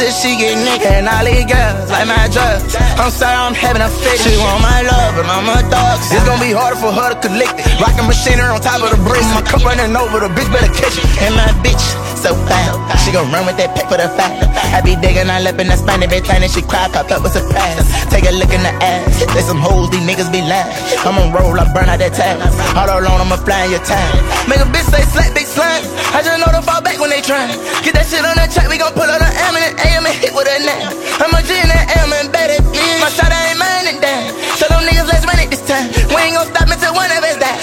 And all these girls like my drugs. I'm sorry, I'm having a fit. She want my love, but I'm a dog. It's gonna be harder for her to collect it. Rockin' machinery on top of the bricks. My cup running over, the bitch better catch it. And my bitch so fine. She gon' run with that pack for the fight. I be digging all up in the spine, every time that she cry, pop up with surprise. Take a look in the ass. There's some hoes, these niggas be lying. I'ma roll, I burn out that time. All alone, I'ma fly in your time. Make a bitch say slap, big slime. I just know to fall back when they try. Get that shit on the track, we gon' pull out the M and AM and hit with a name. I'm a G and an M and better, yeah. My shot, I ain't mind it down. So them niggas, let's run it this time. We ain't gon' stop until one of us die.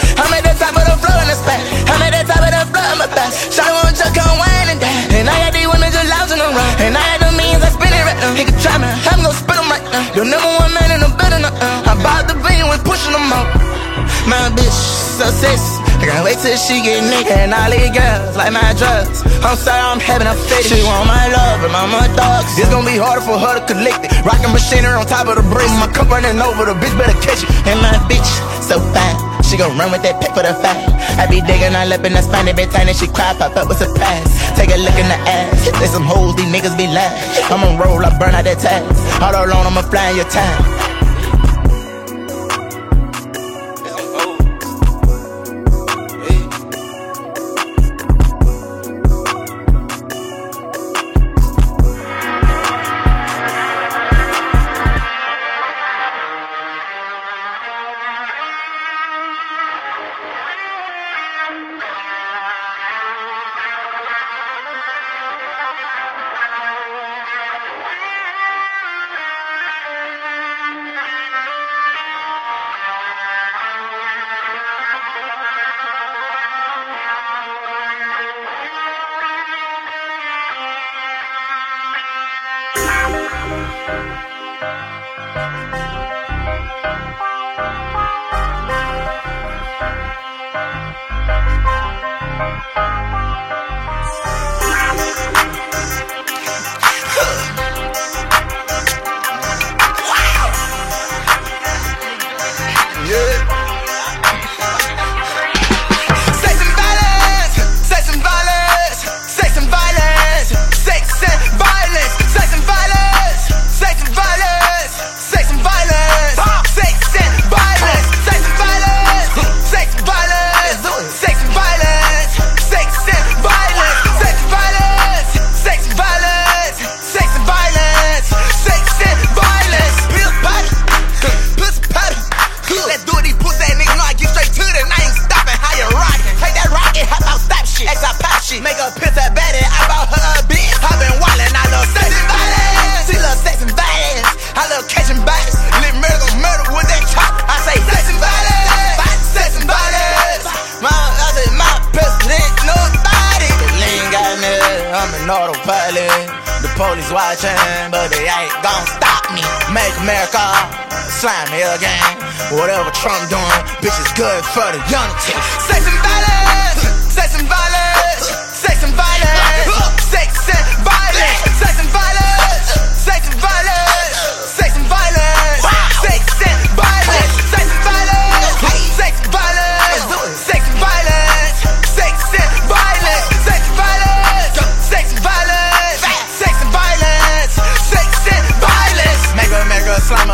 Floor in the spot. I'm at the top of the floor, I'm a thot. Shot won't just come wine and. And I got these women just lounging around. And I got the means, I spin it right now. Nigga try me, I'm gon' spit them right now. The number one man in the building, uh-uh. I bought the bean, we pushing them out. My bitch, sexy. I can't wait till she get naked and all these girls like my drugs. I'm sorry, I'm having a fetish. She want my love and I'm a dog. It's gonna be harder for her to collect it. Rockin' machinery on top of the bricks. My cup running over, the bitch better catch it. And my bitch, so fine. She gon' run with that pack for the fight. I be digging all up in the spine every time that she cry, pop up with surprise. Take a look in the ass. There's some hoes, these niggas be lying. I'ma roll, I burn out that tag. All alone, I'ma fly in your time. Slime me again. Whatever Trump doing, bitch is good for the young team. Sex and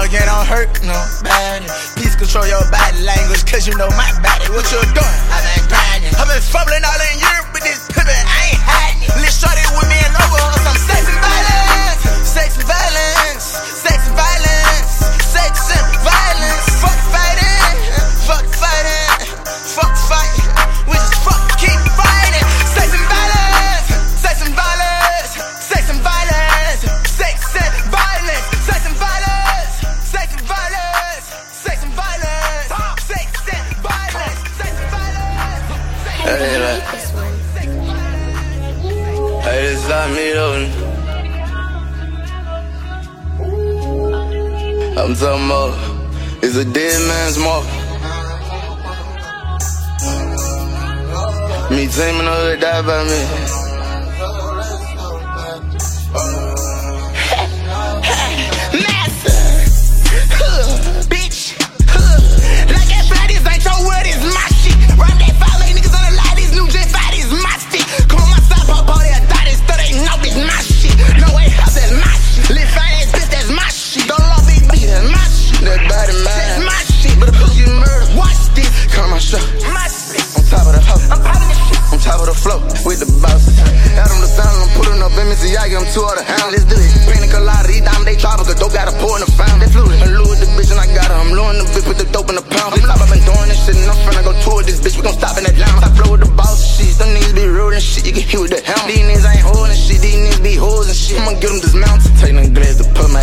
a slime don't hurt no body. Please control your body language, cause you know my body. What you doing? I been grinding. I been fumbling all in Europe me. I'm talking about, it's a dead man's mark. Me teaming up to die by me. show. On top of the hoe. On top of the flow with the boss. Adam the sound, I'm pulling up MCI, I'm two out of hound. Let's do this. Pina colada, these diamond, they tropical. Dope got a pour in the fountain. They flew it. I lured the bitch and I got her. I'm luring the bitch with the dope in the pound. I'm I've been doing this shit and I'm finna go tour this bitch. We gon' stop in that lounge. I flow with the boss shit. Some niggas be rude and shit. You can hear with the hound. These niggas ain't holding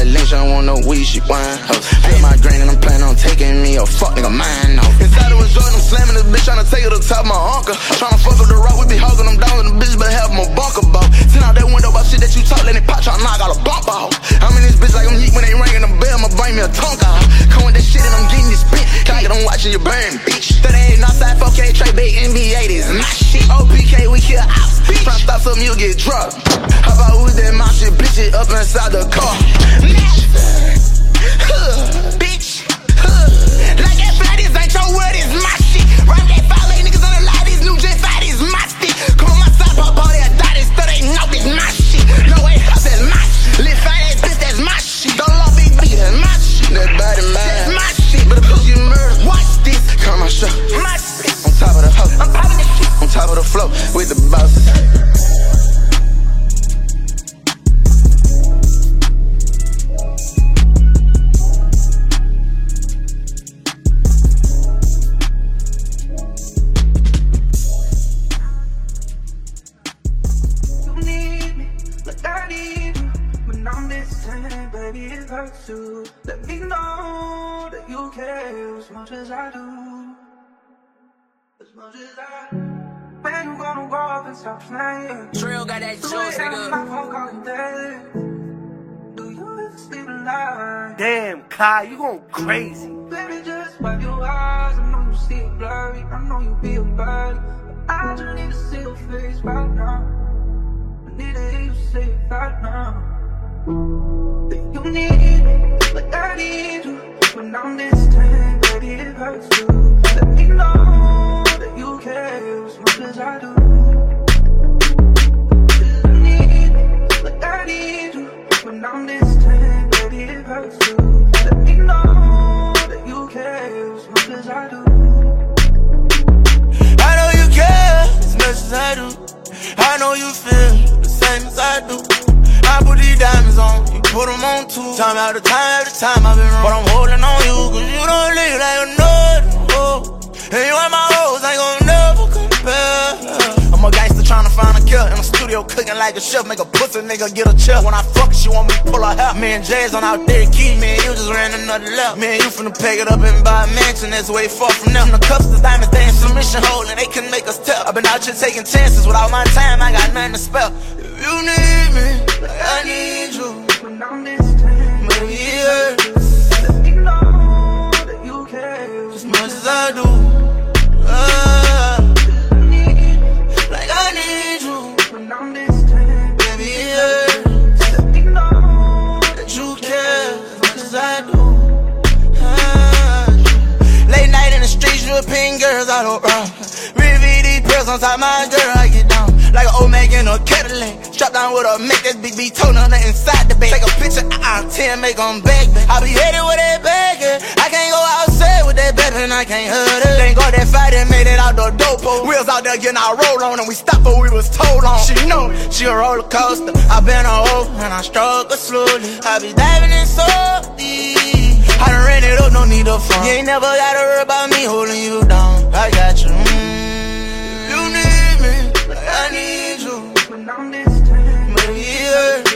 like Lynch, I don't want no weed, she wine. Feel my grain and I'm planning on taking me a fuck nigga mine off. Inside of a Jordan, I'm slamming this bitch, trying to take her to top my uncle. Tryna fuck up the rock, we be hogging them down, and the bitch better have my bunker boat. Send out that window about shit that you talk, let it pop, tryna knock out a bump out. I'm in this bitch like I'm heat when they ringing the bell, I'ma bring me a tongue out. Come with that shit and I'm getting this spit. Can I'm watching you burn, bitch? 38 outside, 4K, Trey Big NBA, this my shit. OPK, we kill ops. Tryna stop something, you get dropped. How about with that my shit, bitch, it up inside the car. Bitch, As much as I When you gonna up and stop playing? Trill got that juice, nigga. My phone calling daily. Do you ever sleep at? Damn, Kai, you going crazy. Baby, just wipe your eyes. I know you see it blurry. I know you be a. But I just need to see your face right now. I need to hear you say it right now. That you need me, like I need you. When I'm distant, baby, it hurts too. Let me know you care as much as I do. You need me, like I need you. When I'm distant, baby, it hurts too. Let me know that you care as much as I do. I know you care as much as I do. I know you feel the same as I do. I put these diamonds on, you put them on too. Time after time after time I've been wrong. But I'm holding on you, cause you don't leave like a. Oh. And you and my hoes ain't gon' never compare. I'm a gangster tryna find a kill in the studio cooking like a chef. Make a pussy nigga get a chill. When I fuck, she want me to pull her hair. Me and Jay's on out there, key. Me and you just ran another left. Me and you finna peg it up and buy a mansion that's way far from them. The cups, the diamonds, they in submission hole and they can make us tell. I've been out here taking chances without my time. I got nothing to spell. If you need me, like I need you. Maybe it hurts as much as I do. Girls out of round. VVD pills on top my girl, I get down. Like an old man in a Cadillac. Strapped down with a make this big B toner inside the bag. Take a picture, uh, 10, make them beg. I be headed with that bag. I can't go outside with that baby and I can't hurt her. Thank God that fight and made it out the dope. Wheels out there getting our roll on and we stopped but we was told on. She know she a roller coaster. I been a hoe and I struggle slowly. I be diving in so deep. I done ran it up, no need of fun. You ain't never gotta worry about me holding you down. I got you. Mm. You need me, like I need you. when I'm distant. Maybe it hurts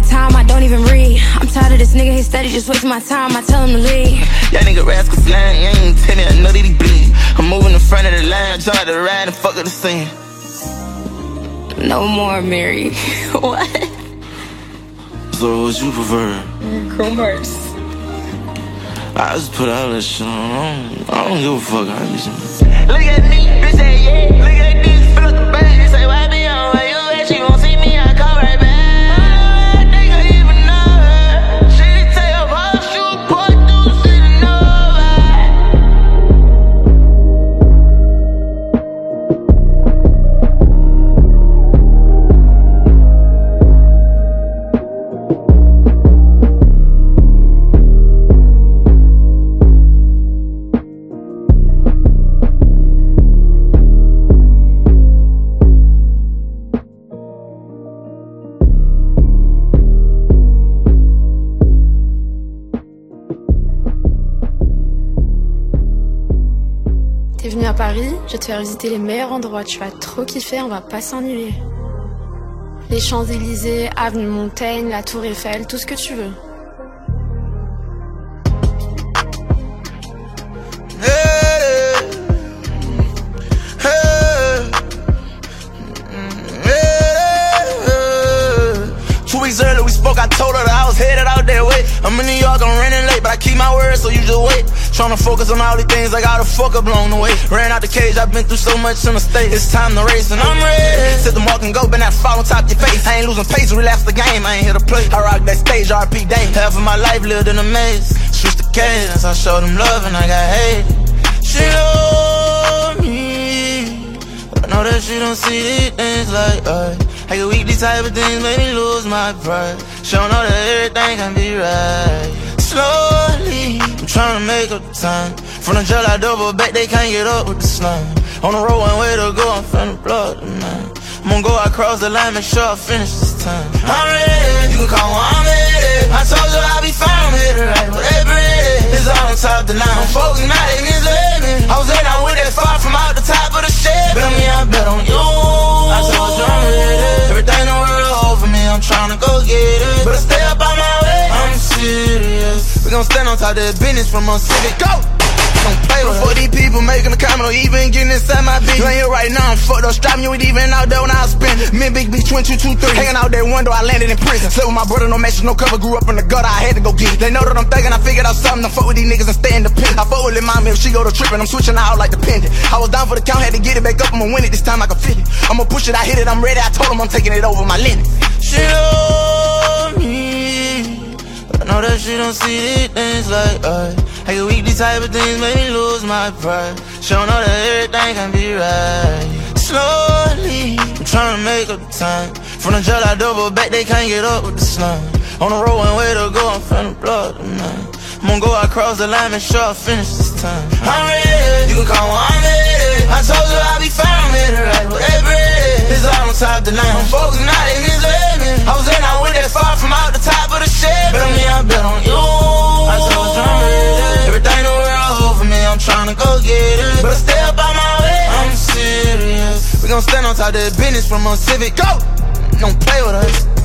the time, I don't even read. I'm tired of this nigga, he steady just wasting my time, I tell him to leave. Y'all nigga rascal slang, you ain't even telling, I know that he bleed. I'm moving in front of the line, try to ride and fuck up the scene. No more Mary. what? So what you prefer? Groomers. I just put all that shit on. I don't, I don't give a fuck. I just... Look at me, bitch, say yeah. Look at this, fill up the bag. She say, why be on where you at? She je vais te faire visiter les meilleurs endroits, tu vas trop kiffer, on va pas s'ennuyer. Les Champs-Élysées, Avenue Montaigne, la Tour Eiffel, tout ce que tu veux. Earlier we spoke, I told her that I was headed out that way. I'm in New York, I'm running late, but I keep my word, so you just wait. Tryna focus on all these things I gotta fuck up along the way. Ran out the cage, I've been through so much in the state. It's time to race, and I'm ready. Set the mark and go, but not fall on top of your face. I ain't losing pace, relapse the game, I ain't here to play. I rock that stage, RP day. Half of my life lived in a maze. Switch the cadence, I showed them love and I got hate. She know me. I know that she don't see these things like I I get weak, these type of things make me lose my pride She don't know that everything can be right Slowly, I'm to make up the time. From the jail I double back, they can't get up with the slime. On the road, one way to go, I'm finna blow tonight I'm gonna go across the line, make sure I finish this time. I'm ready, you can call me, I'm ready. I told you I'll be fine, I'm here to right, whatever it is It's all on top of the line, I'm focused, now they me. I was in, I went that far from out the top of the shed Bet on me, I bet on you. I told you I'm ready. Everything in the world for me, I'm tryna go get it. But I stay up on my way, I'm serious. We gon' stand on top of the business from a city. go! Don't play with For these people making a comment or even getting inside my bitch You ain't here right now, I'm fucked up, strapping you ain't even out there when I spending Me Big B 2223 Hanging out that window, I landed in prison. Slept with my brother, no matches, no cover, grew up in the gutter, I had to go get it. They know that I'm thinking, I figured out something to fuck with these niggas and stay independent. I fuck with mommy if she go to tripping, I'm switching out like the pendant I was down for the count, had to get it back up, I'ma win it this time, I can feel it. I'ma push it, I hit it, I'm ready, I told him I'm taking it over my linen She know me I know that she don't see these things like I get weak, these type of things make me lose my pride She don't know that everything can be right Slowly, I'm trying to make up the time From the jail I double back, they can't get up with the slime On the road, one way to go, I'm finna blow tonight I'm gonna go across the line, make sure I finish this time. I'm ready, you can call when I'm ready. I told you I'll be fine, I'm ready, right? Whatever it is, it's all on top the line. I'm focused, not in this me. I was in, I went that far from out the top of the shed. Bet on me, I bet on you. I told ready. Everything the world hold for me, I'm trying to go get it. But I stay up on my way, I'm serious. We gon' stand on top of the business from a Civic. Go! Don't play with us.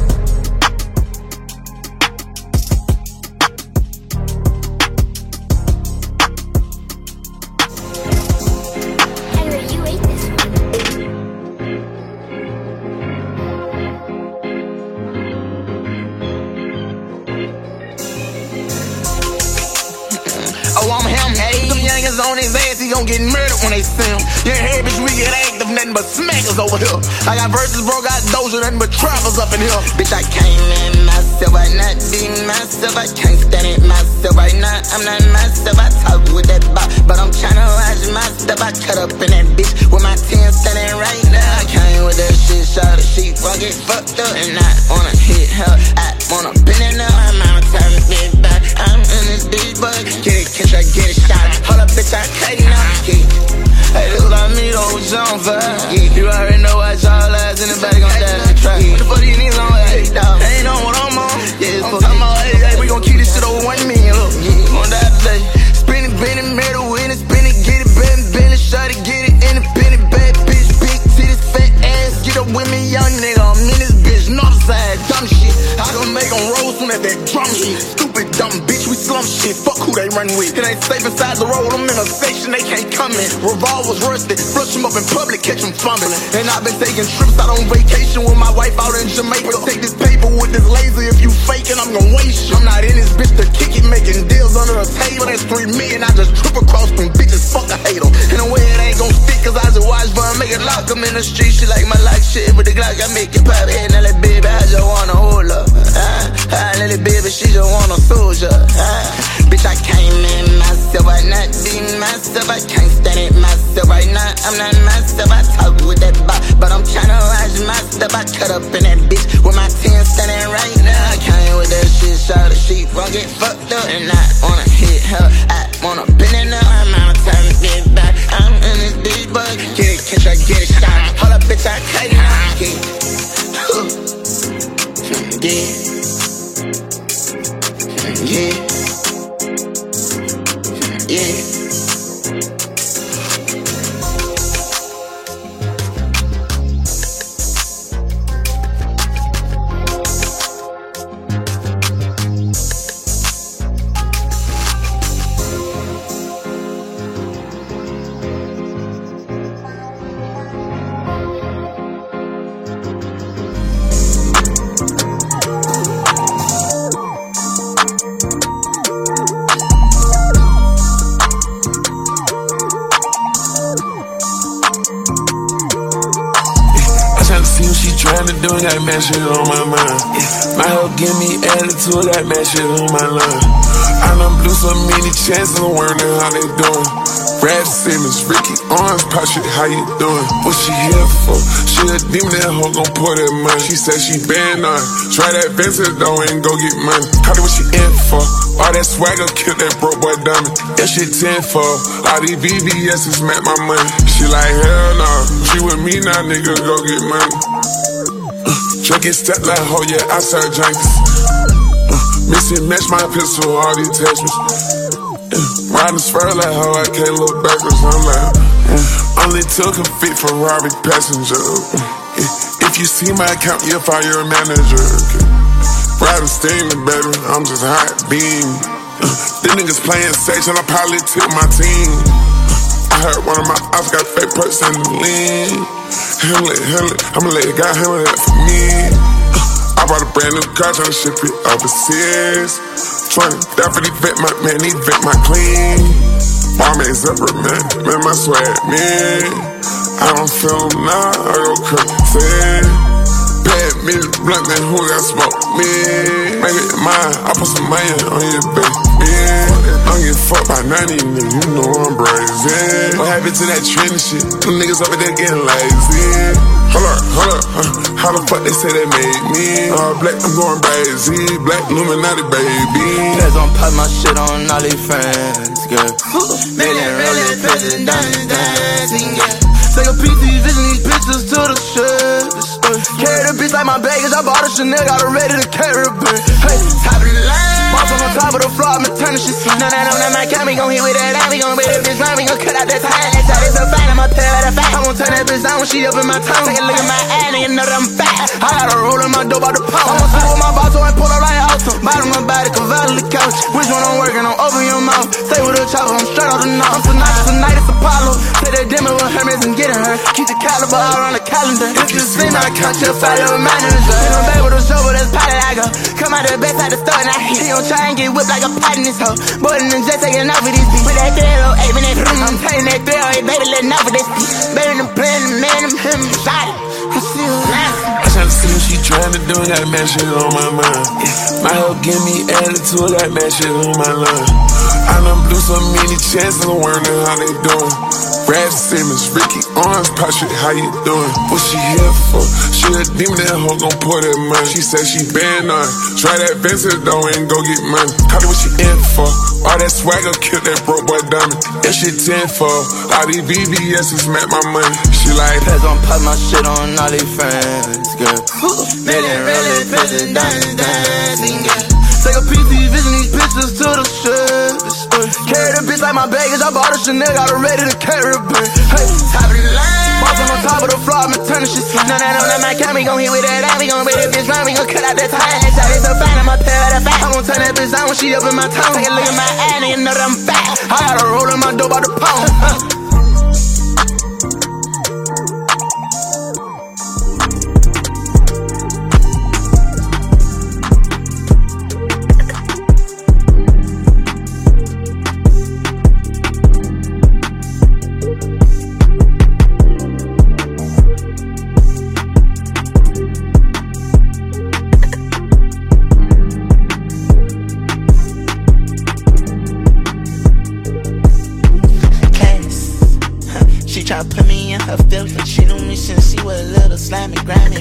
On his ass, he gon' get murdered when they see him. Ain't hear, bitch, we get active, nothing but smackers over here. I got verses, bro, got doja, nothing but trappers up in here. Bitch, I came in myself, I not be myself, I can't stand it myself right now. I'm not myself, I talk with that bot, but I'm tryna watch my step. I cut up in that bitch with my 10 standing right now. I came with that shit, shot of sheep, I get fucked up, and I wanna hit her. I wanna bend it up, I'm out, time to get back. I'm in this bitch, but get it, catch, I get it shot. Slum shit. Fuck who they run with. It ain't safe inside the road, I'm in a station, they can't come in. Revolvers rusted, flush them up in public, catch them fumbling. And I've been taking trips out on vacation with my wife out in Jamaica. Take this paper with this laser, if you faking, I'm gon' waste you. I'm not in this bitch to kick it, making deals under the table. That's three million, I just trip across from bitches, fuck I hate em. In a way it ain't gon' stick, cause I just watch fun, make it lock them in the street. She like my like shit, with the Glock, I make it pop. Hey, now that baby, I just wanna hold up. Ah, ah, little baby, she just want a soldier. Ah, bitch, I came in myself, I not be myself, I can't stand it myself right now. I'm not myself, I talk with that bot, but I'm tryna watch my. I cut up in that bitch with my 10 standing right now. I came with that shit, shot of sheep, run get fucked up, and I wanna hit her. I wanna bend it up, I'm out of time to get back. I'm in this bitch, but get it, catch I get it shot. Hold up, bitch, I cut it out. Yeah. Mad shit on my mind. My help give me attitude, that mad shit on my line. I done blew so many chances, I'm learning how they doing. Raf Simons, Ricky Owens, pop shit, how you doing? What she here for? She a demon, that hoe gon' pour that money. She said she banned on. Try that Vincent though and go get money. Call it what she in for. All that swagger kill that broke boy dummy. That shit 10 for. All these VVS's met my money. She like, hell no. Nah. She with me now, nigga, go get money. Drinking step like ho, yeah, I serve junkies. Uh, missing match my pistol, all these attachments. Uh, riding spur like ho, I can't look backwards. I'm like, uh, only took a fit for Ferrari passenger. Uh, if you see my account, you'll fire your manager. Okay. Riding steaming, baby, I'm just hot beam. Uh, niggas playing sage and I probably took my team. Uh, I heard one of my ops got fake person lean. Handle it, handle it. I'ma let the guy handle that for me. Uh, I bought a brand new car, tryna ship it overseas. Tryna definitely vet my man, he vet my clean. Ain't separate, man. Man, my swag, man. I don't feel now, I go crazy. Bad me, blunt, then who got smoke? Me. Make it mine, I put some money on your baby. I'm getting fucked by 90, nigga, you know I'm brazen. What happened to that trend shit? Them niggas over there getting lazy. Hold up, hold up, uh, how the fuck they say they made me? All uh, black, I'm going crazy, black Illuminati, baby. Cause I'm pop my shit on all these fans. girl. Million rolling, prison, diamonds, dancing, yeah. Take a piece of these vision, these pictures to the Carry the bitch like my baggage, I bought a Chanel, got her ready to carry a bitch. Hey, top of the line. Boss on the top of the floor, I'm turning shit slim. Now that I'm my cat, we gon' hit with that line, we gon' beat this line, we gon' cut out that time. That is a fine, I'ma tell her the fact. I'm gon' turn that bitch down when she up in my tongue. Take a look at my ass, nigga know that I'm fat. I got a roll in my dope out the pound. I'ma with my boss, I pull her right out. Bottom of my body, the couch. Which one I'm working on? Open your mouth. Stay with a chopper, I'm straight off the nose. I'm tonight, tonight it's Apollo. Take that demo with Hermes and getting her. Keep the caliber out on the calendar. If you see my count, you'll follow manager. Ain't no back with a show, but it's potted like a. Come out the best out the store and I hit. He gon' try and get whipped like a pot in this hoe. More than just taking off with this beat. With that 308, man, that I'm taking that 308, baby, letting off with this beat. Baby, them playing, the man, them him, shot it. I see her laughing. I tryna see what she tryna do, got mad shit on my mind. My help give me attitude, got mad shit on my line. I done blew so many chances, I'm learning how they doing. Raf Simons, Ricky Owens, Patrick, how you doing? What she here for? She a demon, that hoe gon' pour that money. She said she been on. Try that Vincent though and go get money. Call it what she in for. All that swagger killed that broke boy diamond. That shit 10 for. All these VVS's met my money. She like, Pez on pop my shit on all these friends, girl. Million rolling, prison, diamonds, dancing, yeah. Take a piece these vision, these pictures to the shirt. Carry the bitch like my baggage, I bought a Chanel, got her ready to carry a bitch. Hey, top of the line. Boss on top of the floor, I'm turning shit slim. Now that I'm not my cat, we gon' hit with that line, we gon' beat this line, we gon' cut out that time. That shot is a fine, I'ma tell her the fact. I'm gon' turn that bitch down when she up in my tongue. Take a look at my ass, nigga know that I'm fat. I got a roll in my dope out the pound. class.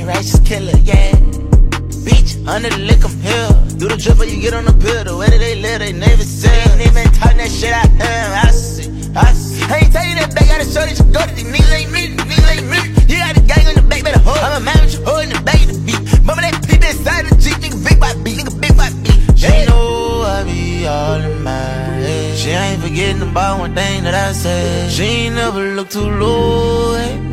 righteous killer, yeah. Beach, under the lick, I'm here. Do the drip or you get on the pill. The way that they live, they never say. Ain't even talking that shit out here. I see, I see. I ain't tell you that back, gotta show that you go to these niggas ain't me, niggas ain't me. You got a gang on the back, better hold. I'm a man with you holding the back of the beat. Mama, that peep inside the Jeep, nigga, big by beat, nigga, big by beat. She know I be all in my head. She ain't forgetting about one thing that I said. She ain't never look too low me.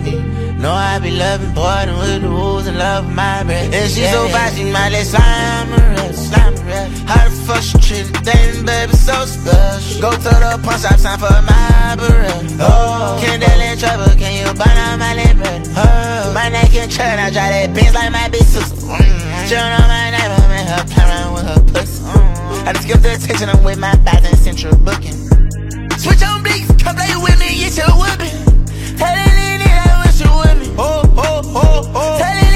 No, I be loving, partying with the rules and love my breath. And she so fast, she might let slime her up, slime her up. How the fuck she treat damn baby so special? Go to the pawn shop, sign for my barrel. Oh, can't deal in trouble, can you burn out my lip? Oh, my neck and churn, I drive that Benz like my big sister. Mm. She don't know my name, I'm in her play around with her pussy. Mm. I just give the attention, I'm with my back and central booking. Switch on blinks, come play with me, get your whipping. Tell that Oh, oh,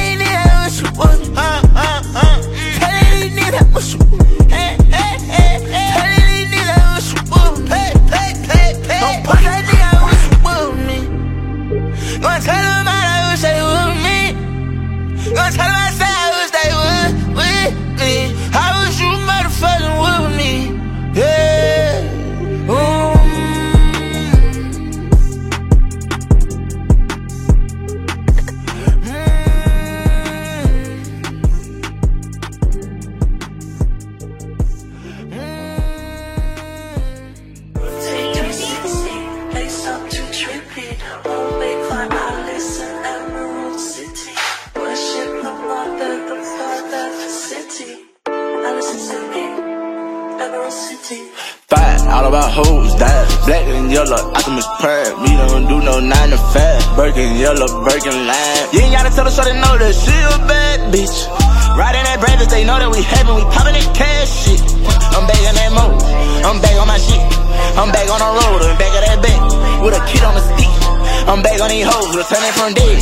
yellow, Birkin line. You ain't gotta tell the shorty know that she a bad bitch. Riding that brand they know that we having, we popping that cash shit. I'm back on that mode, I'm back on my shit. I'm back on the road, and back of that back, with a kid on the stick. I'm back on these hoes, returning from dead.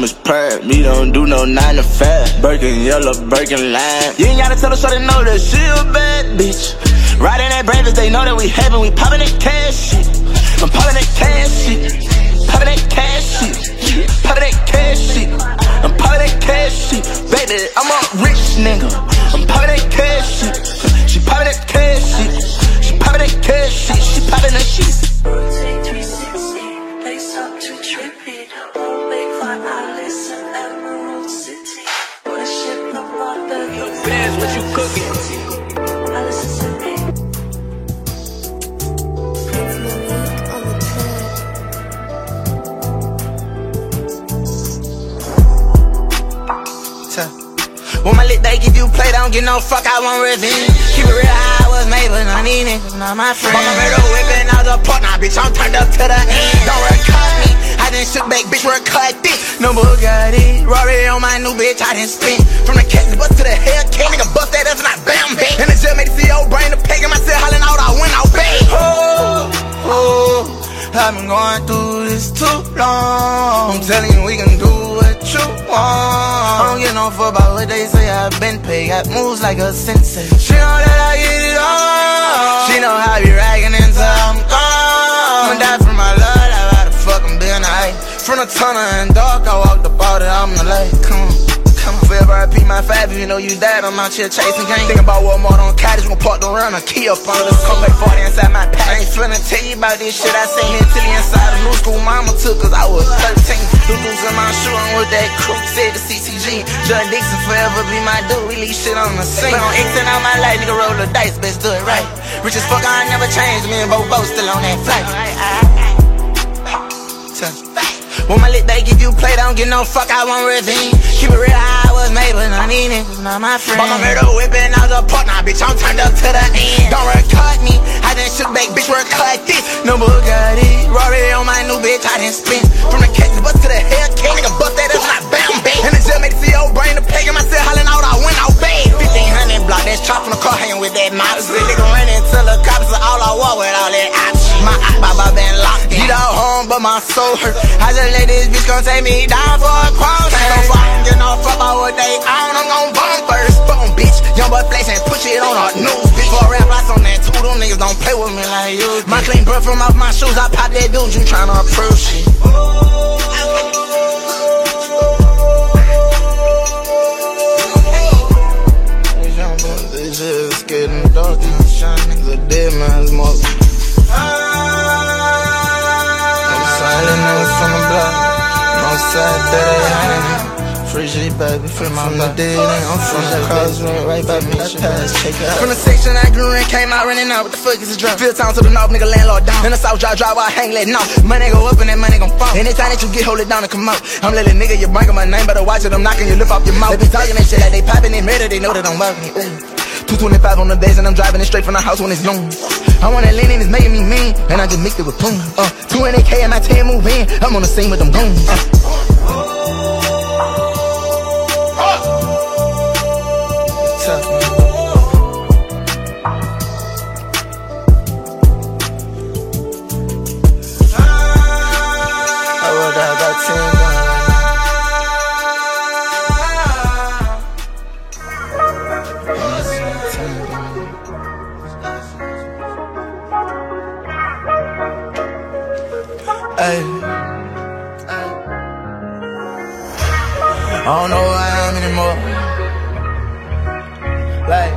Me don't do no 9 to 5. Birkin yellow, Birkin line. You ain't gotta tell her, so they know that she a bad bitch. Riding that Bravers, they know that we having, we popping that cash you no fuck, I want revenge. Keep it real, I was made, but none of these niggas not my friends. Mama made a whipping out the port, now bitch, I'm turned up to the end. Don't recut me, I done shook back, bitch, recut this. No Bugatti, Rory on my new bitch, I done spent. From the Cactus bus to the Hellcat, nigga bust that ass and I bam bang. And the jail made the CEO brain the peg, and myself hollering out, I went out bang. Oh, oh, I've been going through this too long. I'm telling you, we can do what want. I don't get no fuck about what they say. I've been paid, got moves like a sensei. She know that I get it on. She know how I be ragging until I'm gone. I'ma die for my love, I ride a fucking bill night. From the tunnel and dark, I walked the border, I'm the light. Come on. Forever I repeat my five, you know you died, I'm out here chasing game. Think about what more on cottage, gon' park around a key up on the come back 40 inside my pack. I ain't finna tell you about this shit, I seen it till the inside the new school mama took, cause I was 13. Doo-doos in my shoe, I'm with that crew, said the CCG. Judge Dixon forever be my dude, we leave shit on the scene. But on X and all my life, nigga roll the dice, best do it right. Rich as fuck, I ain't never changed, me and Bo Bo still on that flight. When my lit they give you play, don't get no fuck, I want revenge. Keep it real, I was made, but none of these niggas not my friends. Mama made a whipping out the port, now bitch, I'm turned up to the end. Don't recut me, I done shook back, bitch, recut this. No Bugatti, Rory on my new bitch, I done spent. From the Cactus bus to the Hellcat, nigga bust that and I bam bang. And the jail made the CEO brain the peg, and myself hollering out, I went out bad. 1500 block, that's chop from the car, hanging with that mouse. The nigga running till the cops are all I walk with all that option. My Baba been locked. Get out home, but my soul hurt. I just let this bitch come take me down for a cross. Ain't no fuck, get no fuck about what they own. I'm gon' bomb first. Boom, bitch. Young boy flex and push it on our news, bitch. For rap lots on that too, them niggas don't play with me like you. My clean breath from off my shoes, I pop that dude, you tryna approve shit. Getting dark and shining. The dead man's mark. Silent niggas from the block. No side that they hanging. Free G, baby, free my block. Dead, I'm from the right by me. That pass, check it out. From the section I grew in, came out running out. What the fuck is this drug? Field town to the north, nigga landlord down. In the south, drive, drive, I hang letting off. Money go up and that money gon' fall. Anytime that you get, hold it down and come out. I'm letting nigga, you bring my name, better watch it. I'm knocking your lip off your mouth. They be talking that shit like they popping it murder, they know that I'm working. Ooh. 225 on the base and I'm driving it straight from the house when it's noon. I want that lean and it's making me mean, and I just mixed it with boom. Uh, 200k and my 10 move in, I'm on the scene with them goons. Uh. I don't know who I am anymore. Like,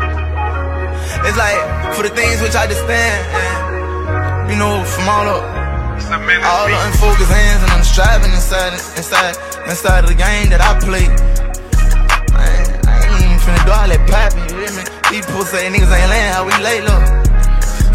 it's like for the things which I understand, and, you know, from all up, all the unfocused hands, and I'm striving inside, inside, inside of the game that I play. Man, I ain't even finna do all that popping, you hear me? These people say niggas ain't laying how we lay low.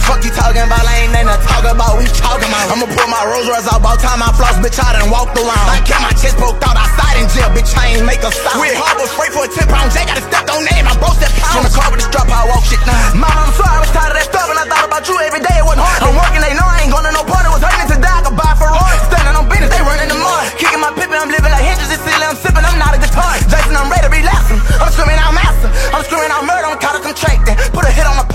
Fuck you talking about, I ain't nothing to talk about, we talking about. I'ma pull my Rolls Royce out, about time I floss, bitch, I done walked around. I got my chest broke out, I side in jail, bitch, I ain't make a stop. With harbor spray for a 10 pound jack, I done step on that, my bro stepped pound. In the car with the strap, I walk shit now. Nah. Mama, I'm sorry, I was tired of that stuff, and I thought about you every day, it wasn't hard. I'm working, they know I ain't going to no party, was hurting to die, I could buy Ferrari. Standing on business, they running the mud. Kicking my pippin', I'm living like Hendrix, it's silly, I'm sipping, I'm not a guitar. Jason, I'm ready to relapse. I'm screaming out master, I'm screaming out murder, I'm caught up contracting. Put a hit on my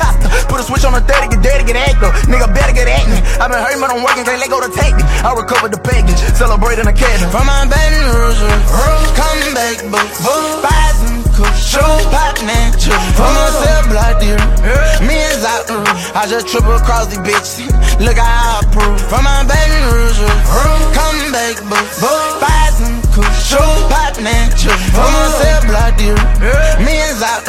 Put a switch on the 30, get daddy, get active. Nigga better get acting. i been hurting, but I'm working, can't let go the me. I recovered the package, celebrating a cat. From my Baton Rouge, come back, but buys and cook, show pop natural. From for myself, block, dear. Me and out. I just triple across these bitches. Look how I prove. From my Baton Rouge, come back, but buys and cook, pop man, chill. From my cell block, dear, me and Zach,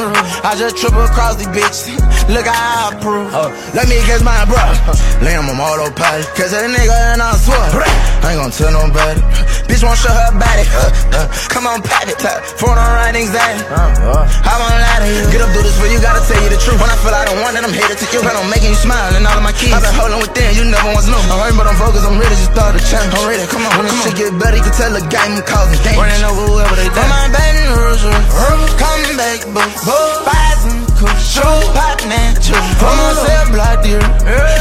I just triple across the bitch. Look how I prove. Oh, let me guess my bro. Lay him on autopilot. Cause that nigga and I swear. I ain't gon' tell nobody. Bitch won't show her body. Uh, uh, come on, pat it. Phone on right anxiety. Uh, uh. I won't lie to you. Get up, do this for you, gotta tell you the truth. When I feel I don't want it, I'm headed to you. I'm making you smile and all of my keys. I've been holding within, you never once knew. I'm hurting, but I'm focused, I'm ready, to start to change. I'm ready, come on. When this shit get better, you can tell the game I'm causing damage. Running over whoever they my Baton Rouge, come back, boots, buy some cool shoes, pop man. From my cell block, dear,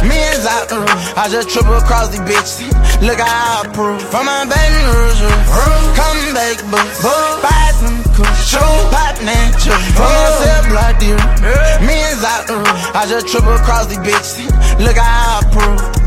me and Zach, I just triple across the bitch. Look how I prove. From my Baton Rouge, come back, boots, buy some cool shoes, pop man. From my cell block, dear, me and Zach, I just triple across the bitch. Look how I prove.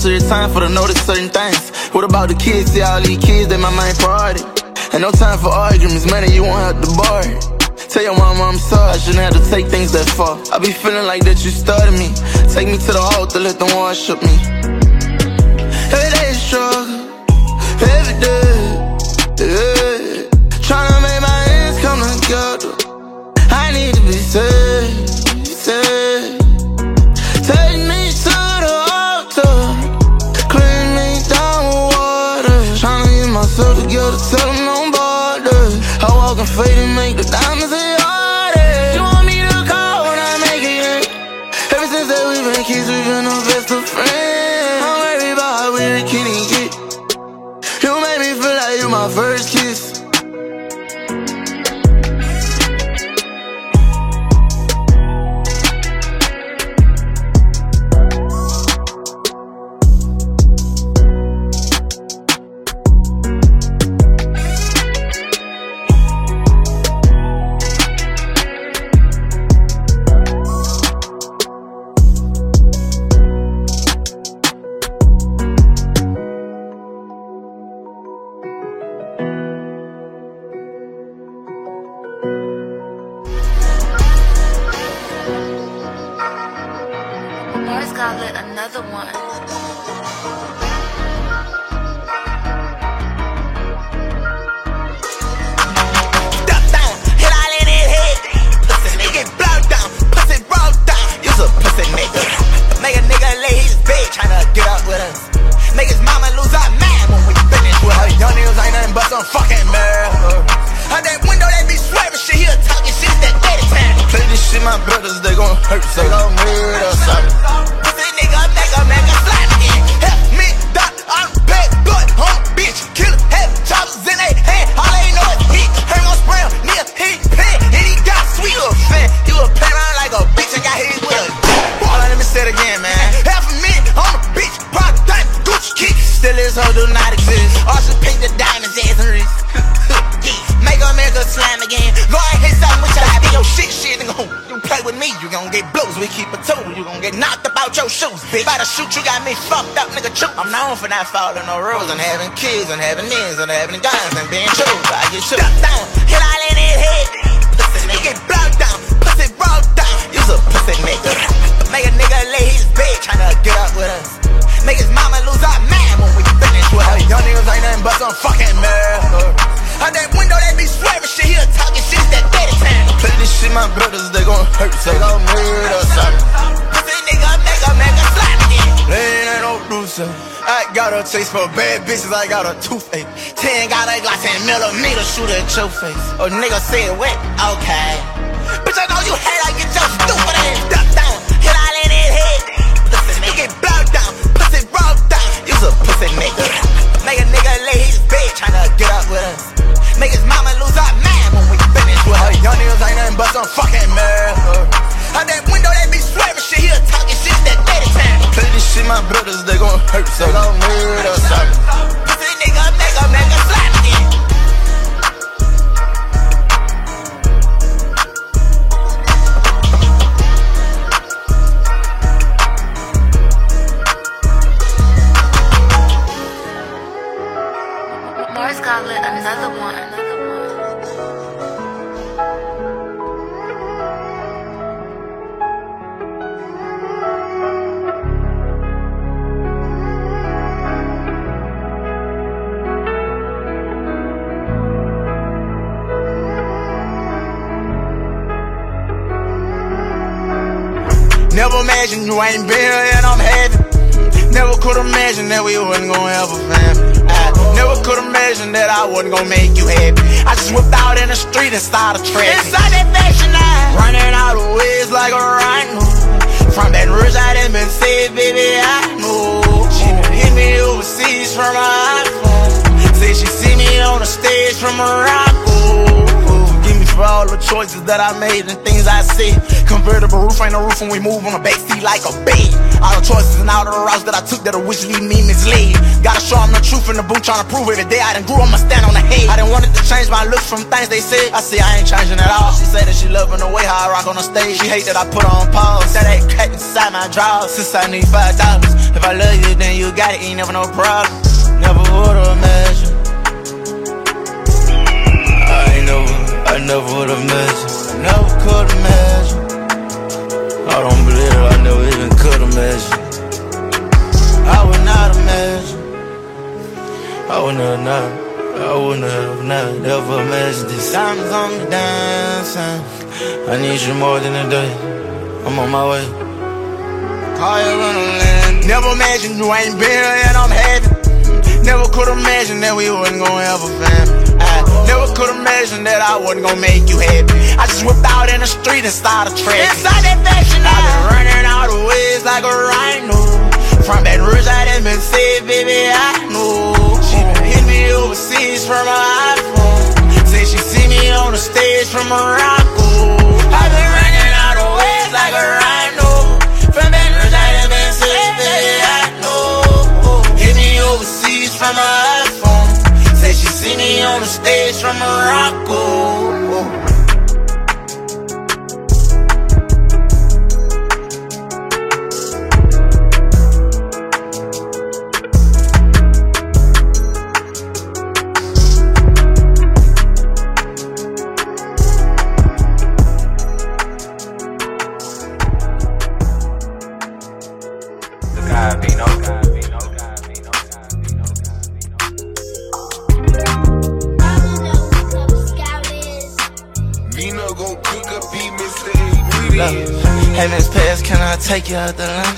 Certain time for to notice certain things. What about the kids? See all these kids, they my main priority. Ain't no time for arguments, man, you won't have to bar. Tell your mama I'm sorry, I shouldn't have to take things that far. I be feeling like that you started me. Take me to the altar, let them worship me. Following no rules and having kids and having men A taste for bad bitches, I got a toothache. Ten got a glass and millimeter shoot at your face. Oh, nigga say it wet, okay. Bitch, I know you hate, I get your stupid ass duck down. Hit all in his head. Pussy nigga get blowed down, pussy rolled down. You's a pussy nigga. Make a nigga lay his bed tryna get up with us. Make his mama lose her man when we finish with her. Young niggas ain't nothing but some fucking murder. Out that window, they be swearing shit. Here talking Shit, my brothers, they gon' hurt, so gon' murder something. Pussy nigga, street and started tracking. Inside that fashion line, eh? running out of ways like a rhino. From that ridge I done been said, baby, I know. She done hit me overseas from her iPhone. Say she see me on the stage from Morocco. For all the choices that I made and things I said. Convertible roof ain't a roof when we move on the backseat like a bed. The choices and all the routes that I took that'll wish lead me misled. Gotta show 'em the truth in the booth, tryna prove it today. I done grew, I'ma stand on the head. I done wanted to change my looks from things they said. I say I ain't changing at all. She said that she loving the way how I rock on the stage. She hate that I put on pause. That ain't cat inside my drawers. Since I need five dollars. If I love you, then you got it, ain't never no problem. Never would've imagined. I ain't never, I never would've imagined. I never could imagine. I don't even could imagine. I would not imagine. I would not, not I would not, not ever imagine this. Diamonds on me dancing. I need you more than a day. I'm on my way. Call you when I'm. Never imagined you ain't been here and I'm happy. Never could imagine that we wasn't gonna have a family. Never could imagine that I wasn't gonna make you happy. I just whipped out in the street and started tracking. Inside that fashion, I've been running all the ways like a rhino. From that ridge I done been said, baby, I know. She done hit me overseas from her iPhone. Say she see me on the stage from Morocco. I've been running all the ways like a rhino. On the stage from Morocco. Take you out the line?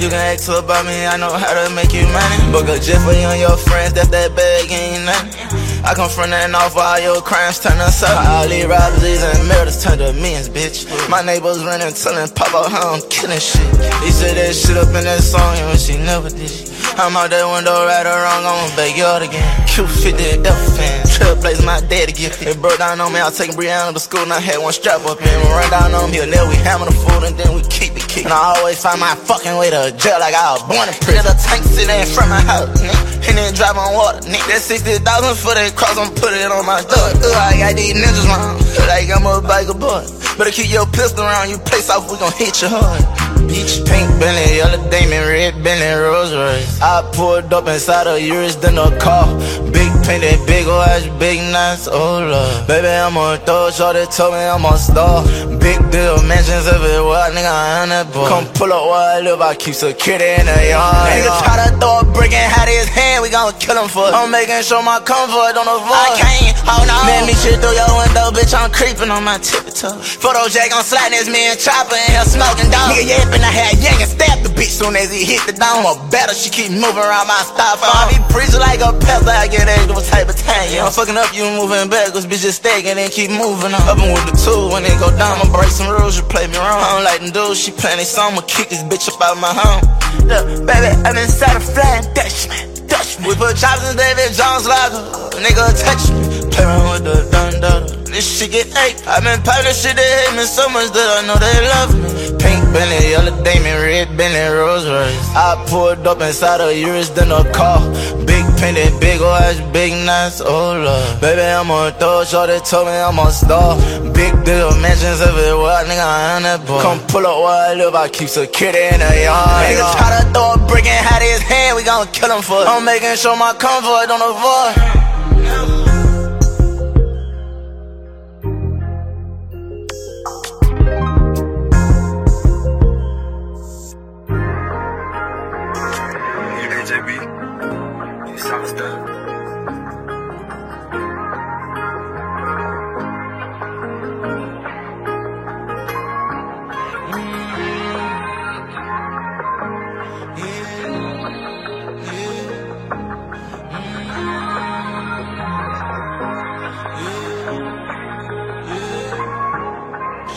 You can ask her about me, I know how to make you money. Book a jet for you and your friends, that's that bag, ain't nothing. I come from that off all your crimes turn us up. All these robberies and murders turn to millions, bitch. My neighbors running, telling Papa how I'm killing shit. He said that shit up in that song, and she never did. I'm out that window, right or wrong, I'm going backyard again. Q50 F fan, trailblaze my daddy gifted. It broke down on me, I was taking Brianna to school, and I had one strap up in. Run down on me, and then we hammer the food, and then we keep it kicking. And I always find my fucking way to jail like I was born in prison. a tank sitting in front of my house, nigga. and then drive on water. Nigga, that 60,000 for that cross, I'm putting it on my door. Ugh, I got these ninjas round, like I'm a biker boy. Better keep your pistol around you, place off, we gon' hit you hard. Beach pink Bentley, yellow diamond, red Bentley, Rolls Royce. I pulled up inside a Urus, then a car. Big painted, big ass, big nice, oh lord. Baby, I'm on throw, shorty told me I'm a star. Big deal, mansions everywhere, nigga, I am that boy. Come pull up where I live, I keep security in the yard. Nigga try to throw a brick and hide his hand, we gon' kill him for it. I'm making sure my comfort don't avoid. I can't, oh hold on. Man, me shit through your window, bitch, I'm creeping on my tiptoe. Photo Jack on sliding this man chopper in here smoking dog. Nigga, yeah, and I had yang and stabbed the bitch soon as he hit the dome. A better, she keep moving around my style. I be preaching like a pastor, I get that type of time. I'm fucking up, you moving backwards, bitch, just stacking and keep moving on. Up with the two, when they go down, I'ma break some rules, you play me wrong. I don't like them dudes, she playing song, I'ma kick this bitch up out my home. Look, baby, I'm inside a flying Dutchman. Dutchman. We put chops in Davy Jones locker, nigga touch me. Play around with the dun dun. This shit get eight. i been poppin' shit, they hate me so much that I know they love me. Pink Bentley, yellow Damon, red Bentley, Rolls Royce. I pulled up inside a Urus, then a car. Big painted, big ass, big nice, oh lord. Baby, I'm on throw, shorty told me I'm a star. Big deal, mansions everywhere, nigga, I am that boy. Come pull up where I live, I keep security in the yard. Nigga try to throw a brick and hide his hand, we gon' kill him for it. I'm making sure my comfort don't avoid.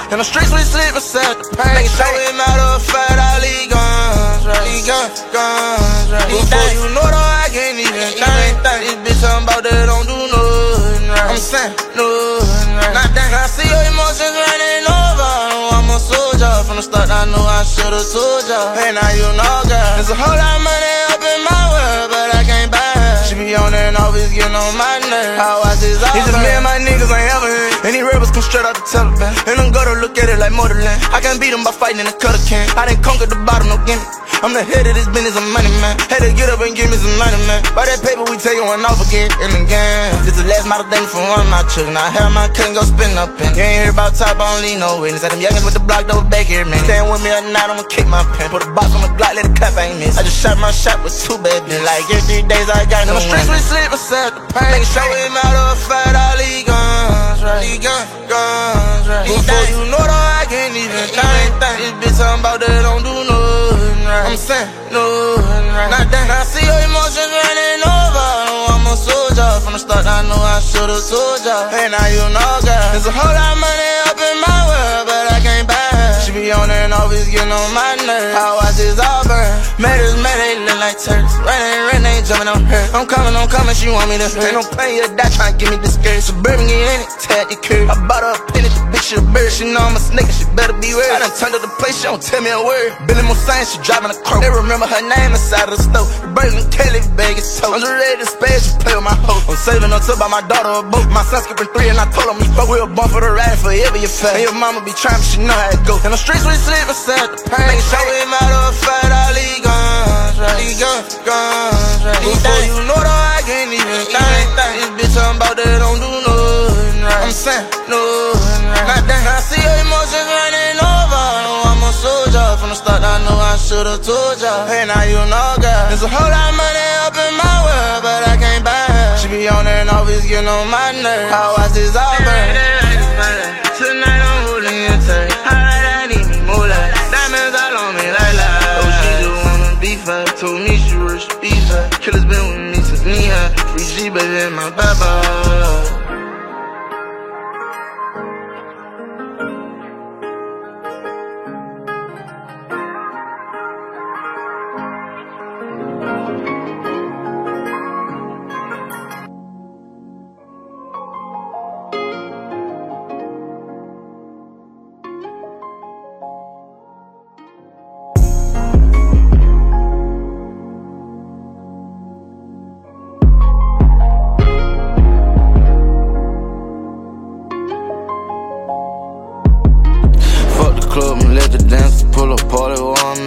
In the streets we sleep beside the pain. Show it matter of fact, I leave guns, right? Leave guns, guns, right? Before you know though, I can't even think. This bitch talking about that don't do nothing, right? I'm saying nothing, right? Not that. I see your emotions running over. I'm a soldier. From the start, I knew I should've told ya. Hey, now you know, girl. There's a whole lot of money up in my world, but I can't buy her. She be on there and always getting on my nerves. How I just It's just me and my niggas ain't ever. And these rebels come straight out the Taliban. And I'm gonna look at it like motherland. I can't beat them by fighting in a cutter can. I didn't conquer the bottom, no gimmick. I'm the head of this business, I'm money man. Had to get up and give me some money man. By that paper, we take one off again and again. This the last model thing from one of my children. I have my couldn't go spin up in. You ain't hear about top, I don't need no witness. At them youngins with the block, double back here, man. Stand with me at night, I'ma kick my pen. Put a box on the block, let the I ain't miss. I just shot my shot with two babies. Like every three days, I got no In the streets, we sleep beside the pain. Sure it matter of fact, I leave guns, right? Leave guns, guns, right? Before you know though, I can't even think. This bitch talking about that don't do nothing, right? I'm saying nothing, right? Not that. I see your emotions running over. I'm a soldier. From the start, I knew I should've told ya. Hey, now you know, girl. There's a whole lot of money be on and always getting on my nerves. I watch this all burn. Made us mad, they look like turks. Running, running, jumping on her. I'm coming, I'm coming, she want me to hurt. Ain't no pain, you die trying to give me the skirt. Suburban, get in it, tag the curb. I bought her a penny, the bitch a bird. She know I'm a snake, and she better be worried. I done turned up the place, she don't tell me a word. Billy Moussain, she driving a crow. They remember her name inside of the stove. Burton Kelly bag is so. I'm just ready to spaz, she play with my hoe. I'm saving up to buy my daughter a boat. My son skipping three, and I told him we fuck. We'll bump for the ride forever, you fat. And your mama be trying, but she know how it go. In the streets, we sleep beside the pain. Make sure it matter of fact, I leave guns, right? Leave guns, guns, right? Before you know though, I can't even think. Saying nothing, right? Not that. I see your emotions running over. I'm a soldier. From the start, I know I should've told ya. Hey, now you know, girl. There's a whole lot of money up in my world, but I can't buy her. She be on there and always getting on my nerves. I watch this all burn. Tonight I'm holding you tight. I need me more like diamonds all on me like light. Oh, she just wanna be fat. Told me she works be fat. Killer's been with me since knee high. Free G, baby, in my baba.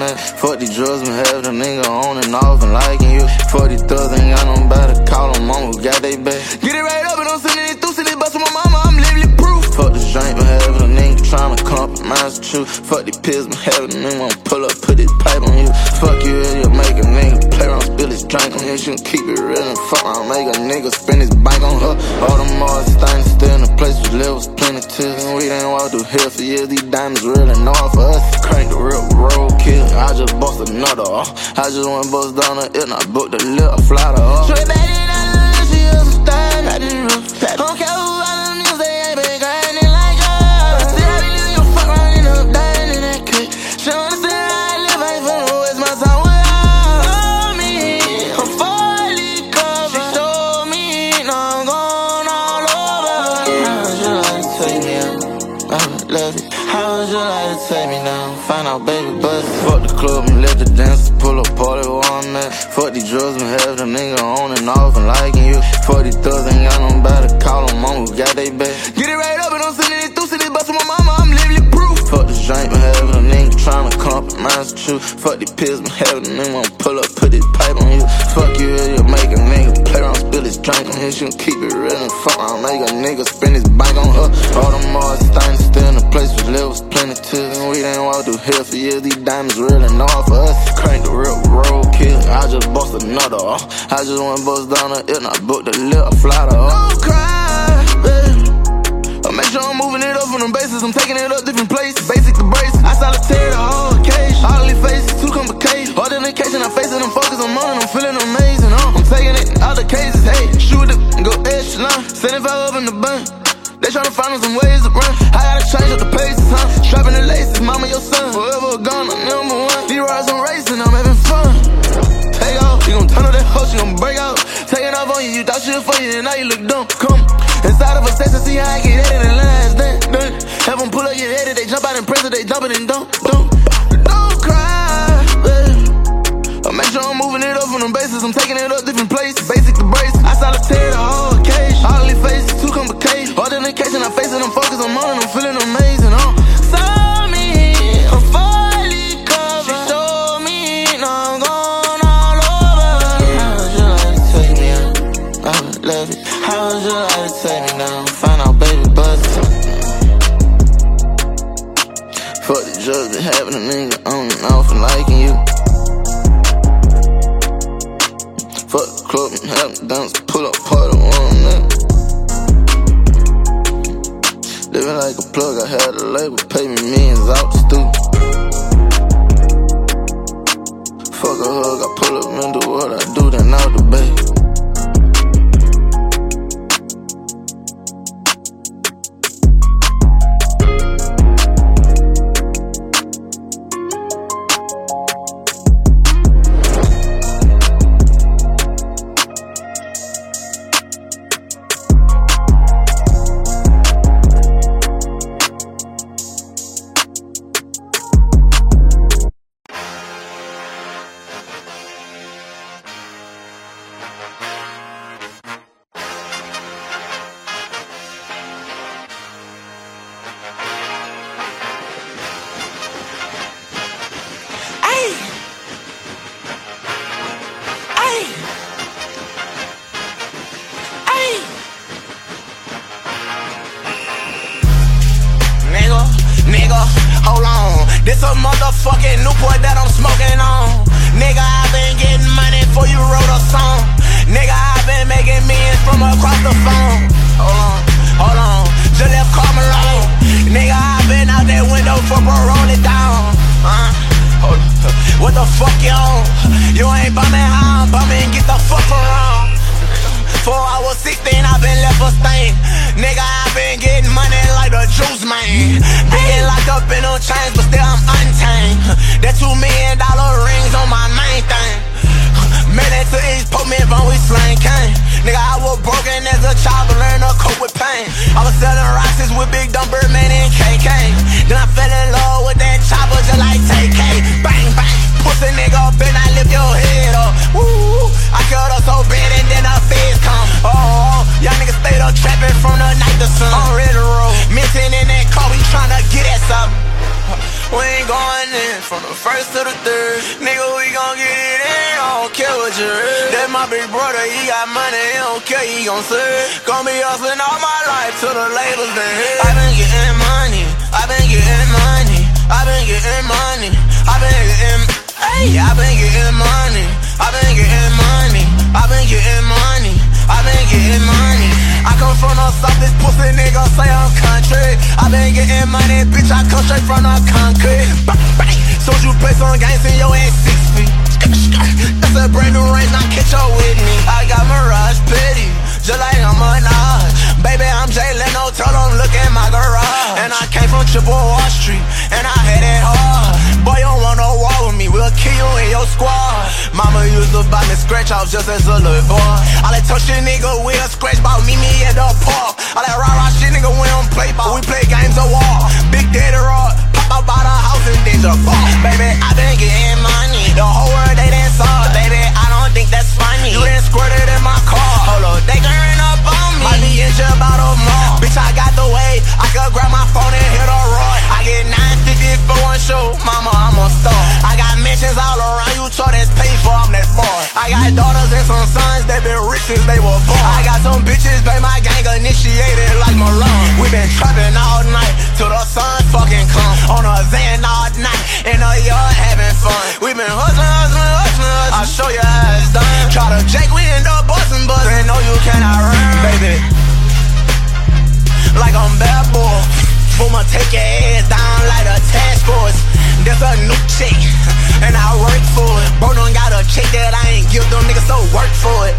That. Fuck these drugs and have the nigga on and off and liking you. Fuck these thugs, ain't got nobody to call them mama who got they back. Get it right up and don't send it through, send it bust with my mama, I'm living proof. Fuck this drink, but having a nigga tryna compromise the truth. Fuck these pills, but have a nigga wanna pull up, put his pipe on you. Fuck you, and you make a nigga play around, spill his drink on you. You can keep it real and fuck around, make a nigga spend his bank on her. All them Mars things still in the place we live was plenty tears. And we didn't walk through hell for years, these diamonds really know for us. Crank the real road kill. I just bust another off. I just went bust down the hill and I booked the lip, fly to her. Straight back in the she was a star, I didn't know. Don't care Fuck these drugs and have the nigga on and off and liking you. Fuck these thugs, ain't got nobody to call them mama who got they back. Get it right up and don't send it through, send it bust with my mama, I'm living proof. Fuck this drink, but having a nigga tryna compromise the truth. Fuck these pills, but having a nigga wanna pull up, put his pipe on you. Fuck you, you make a nigga play around, spill his drink on his, you keep it real and fuck around, make a nigga spend his bank on her. All them Mars things still in the place we live was plenty tears. And we didn't walk through hell for years, these diamonds really know for us. Crank the real road kill. I just bust another off. I just went bust down the hill and I booked the lip, fly to her. Don't cry, baby. I make sure I'm moving it up on them bases. I'm taking it up different places. Basic to brace. I solitaire the whole occasion. All these faces too complicated. All the occasion I face it, I'm focused, I'm on it, I'm feeling amazing. Uh. I'm taking it in other cases. Hey, shoot it and go echelon. 75 up in the bun. They tryna find some ways to run. I gotta change up the paces, huh? Strapping the laces, mama, your son. Forever gone, I'm number one. These rides I'm racing, I'm having fun. Take off, you gon' turn up that hoe, she gon' break out. Taking off on you, you thought she was for you, and now you look dumb. Come inside of a station, see how I get headed and lines done, done. Have them pull up your head, they jump out in prison, they jumping and don't, don't. Don't cry, baby. I make sure I'm moving it up from them bases. I'm taking it up different places. Basic to brace. I solitaire occasion I face it, I'm focused, I'm on it, I'm feeling amazing. Label, pay me millions out the stoop. From the first to the third. Nigga, we gon' get it in, I don't care what you heard. That my big brother, he got money, he don't care, he gon' serve. Gon' be hustling all my life till the labels done hit. I been getting money, I been getting money, I been getting money, I been getting, hey, I been getting money, I been getting money, I been getting money, I come from the south, this pussy nigga say I'm country. I been getting money, bitch, I come straight from the concrete. So you play some games in your ass six feet. That's a brand new range, now catch up with me. I got Mirage Petty, just like I'm a Minaj. Baby, I'm Jay Leno, tell them look at my garage. And I came from Triple Wall Street, and I had it hard. Boy, you don't want no war with me, we'll kill you in your squad. Mama used to buy me scratch offs just as a little boy. I let touch shit nigga, we'll scratch ball, meet me at the park. I let rah rah shit nigga, we don't play ball, we play games of war. Big Daddy Rock, pop out by the house and then just ball. Baby, I been getting money, the whole world they done saw. Baby, I don't think that's funny. You done squirted in my car. Hold up, they gon' up on me. Might be in jail about a month. Bitch, I got the way. I could grab my phone and hit a roy. I get 950 for one show. Mama, I'm a star. I got mentions all around you, so that's paid for. I'm that far. I got daughters and some sons. They been rich since they were born. I got some bitches, pay my gang initiated like Malone. We been trapping all night till the sun fucking come. On a Zan all night in the yard having fun. We been hustling, hustling, hustling. hustling. I'll show you how it's done. Try to Jake, we end up busting, busting. No, you cannot run, baby. Like I'm bad boy. Boomer, take your ass down like a task force. There's a new chick, and I work for it. Done got a check that I ain't give them niggas, so work for it.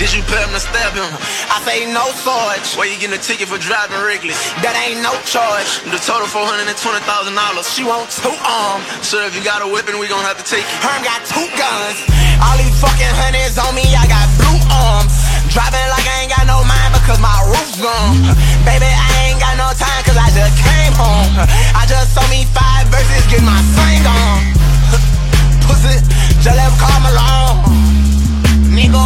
Did you pay him to stab him? I say no charge. Why you getting a ticket for driving reckless? That ain't no charge. The total four hundred and twenty thousand dollars. She want two arms. So if you got a weapon, we gon' have to take it. Herm got two guns. All these fucking honeys on me, I got blue arms. Driving like I ain't got no mind because my roof's gone. Baby, I ain't got no time cause I just came home. I just saw me five verses, get my thing on. Pussy, just let call me long. Nigga,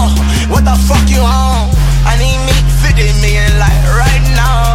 what the fuck you on? I need me 50 million like right now.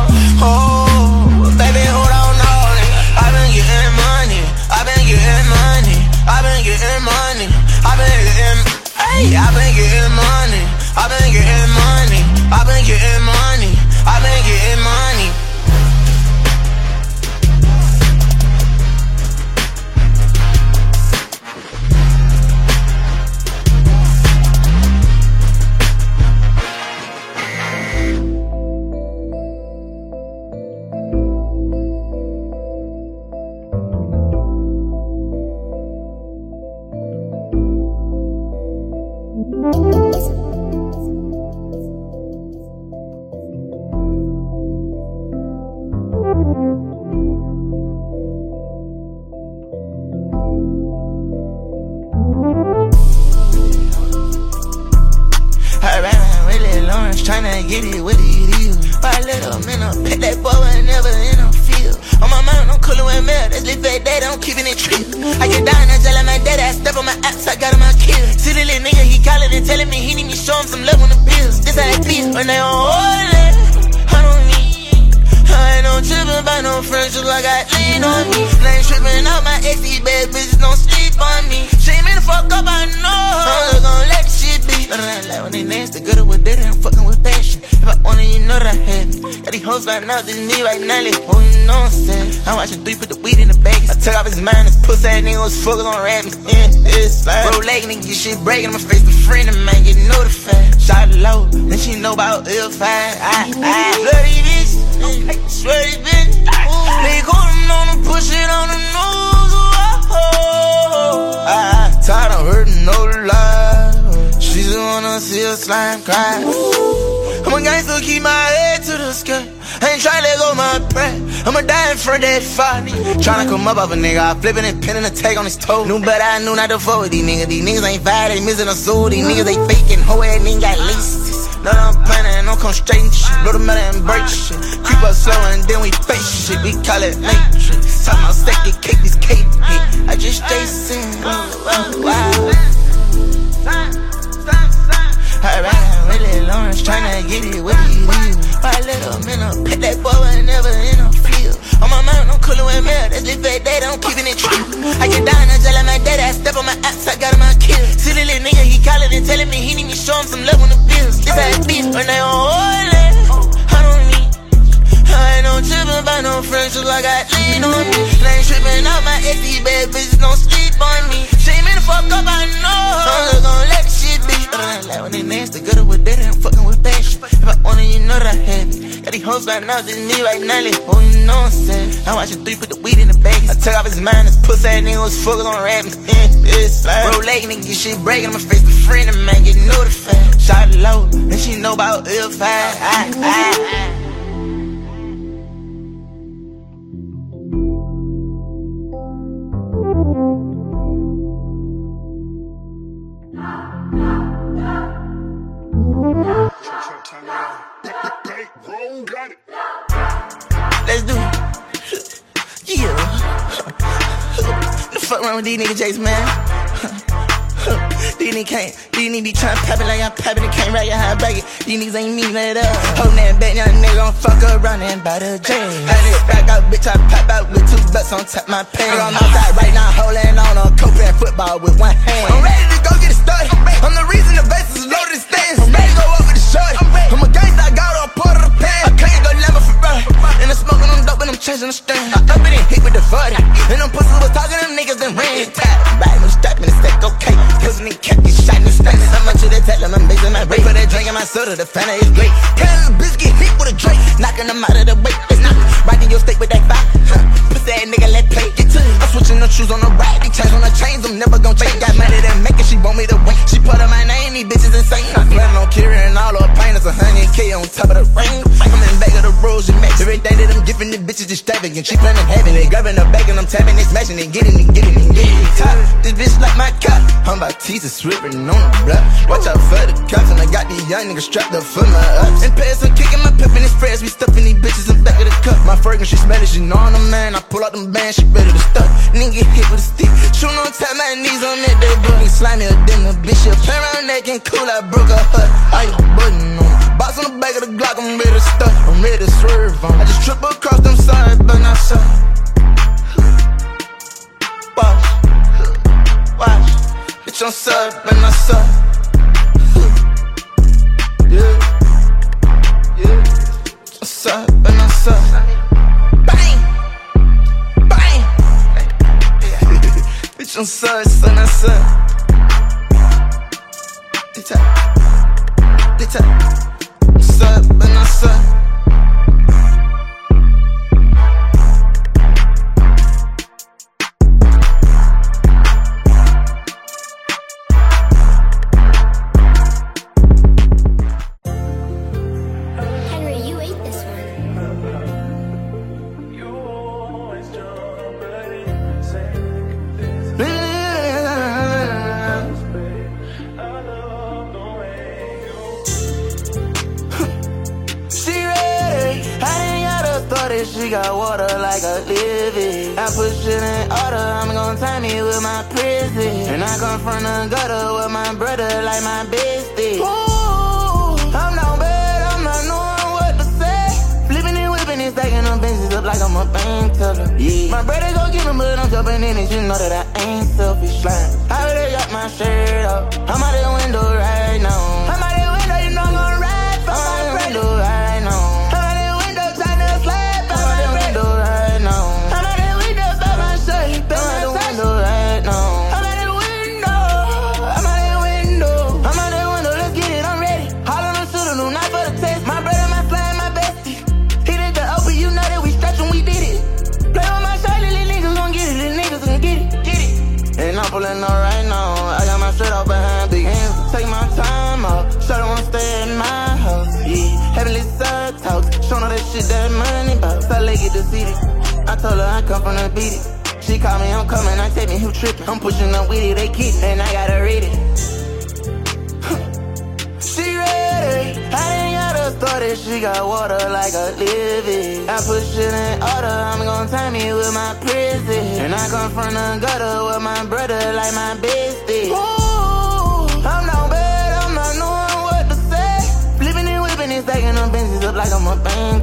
Come up off a nigga, I flipping and pinning a tag on his toe. Knew but I knew not to fuck with these niggas. These niggas ain't fire, they missing a soul. These niggas they faking, hoe ass nigga got laces. No, I'm planning, don't come straight shit. Blow the metal and break shit. Creep up slow and then we face shit. We call it matrix. Talk about steak, get cake, this cake. I just stay singing. I ran really Lawrence tryna get it with it is. My little up, pet that boy field. On I'm with milk. That's the fake data, I'm keeping it true. I get down, I just like my daddy. I step on my apps, I got him my kill. Silly little nigga, he callin' and telling me he need me show him some love on the bills. This how it beef when they on oil. I don't need. I ain't no trippin' about no friendship, I got lean on me. I ain't trippin' out my ex, these bad bitches don't sleep on me. Shame me the fuck up, I know. I'm just gon' let the like when they nasty, good with that, I'm fucking with passion. If I want it, you know that I have it. Got these hoes right now, just me right now, like, oh, you know what I'm saying. I'm watching three, put the weed in the bag. I took off his mind, this pussy ass nigga was focused on rapping. Yeah, it's like, bro, leg nigga, get shit breaking in my face. The friend of man, get notified. Shot it low, and she know about ill five. I, I, I. wrong with these niggas, Jace, man? These niggas can't, these niggas be tryna pop it like I'm popping it, can't it how I bag it. These niggas ain't mean it up. Hold that back, young nigga gon' fuck around and buy the J. I nigga back out, bitch, I pop out with two bucks on top my pants. Uh-huh. I'm outside right now, holding on a coke and football with one hand. I'm ready to go get it started. I'm the reason the bases is loaded and stands. I'm ready to go over the shorty. I'm a gangsta, I got all part of the pan. I can't go lemon for. And I'm smoking on dope and I'm the stand. I up it and hit with the 40. And them pussies was talking, them niggas then ran. Tap, back, no strapping, it's like okay. Pussy nigga kept me shot in the. So much of that tell them I'm basing my rate. For that drink in my soda, the fanta is great. Cannon biscuit hit with a Drake. Knocking them out of the way. It's not riding your steak with that fire. Huh. Pussy ass nigga, let play. Get to. I'm switching the shoes on the right. They chains on the chains, I'm never gon' change. Got money to make it, she want me to wait. She put up my name, these bitches insane. I'm planning on carrying all her pain. It's a hundred K on top of the ring. I'm in back of the rules you make. Every day that I'm giving the bitches extravagant. She planning having it, grabbing the bag and I'm tapping it, smashing it, getting it, getting it, getting it. Top. This bitch like my cup. I'm about teasing, slipping on the block. Watch out for the cops, and I got these young niggas strapped up for my ups. And pass, I'm kicking my pep in his friends. We stuffing these bitches in the back of the cup. My fragrance, she smell it, she know I'm man. I pull out them bands, she better to stuff. Nigga hit with a stick. Shooting on top, my knees on that bro. He slimy a dinner, bitch. She play around neck and cool, I broke her hut. I button on. Box on the back of the Glock, I'm ready to stuff. I'm ready to swerve. I just trip across them sides, but not so. Watch, watch. Bitch, I'm sub, but not so. Yeah, yeah. I'm sub, but not so. Bang, bang. Bitch, I'm sub, so not so.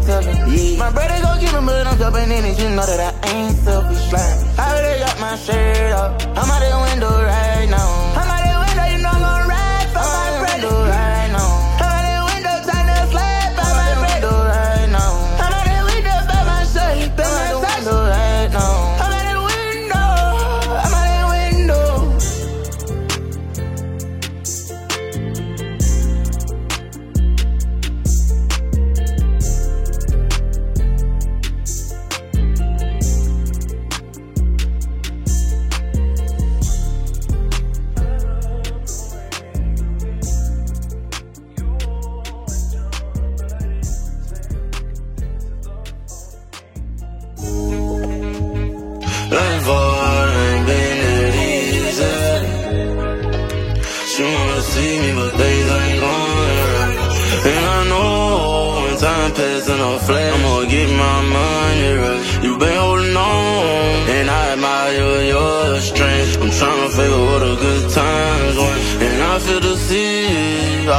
Telling. Yeah. My brother gon' give me but I'm jumping in it, you know that I ain't selfish. Like, I really got my shirt up. I'm out the window right now.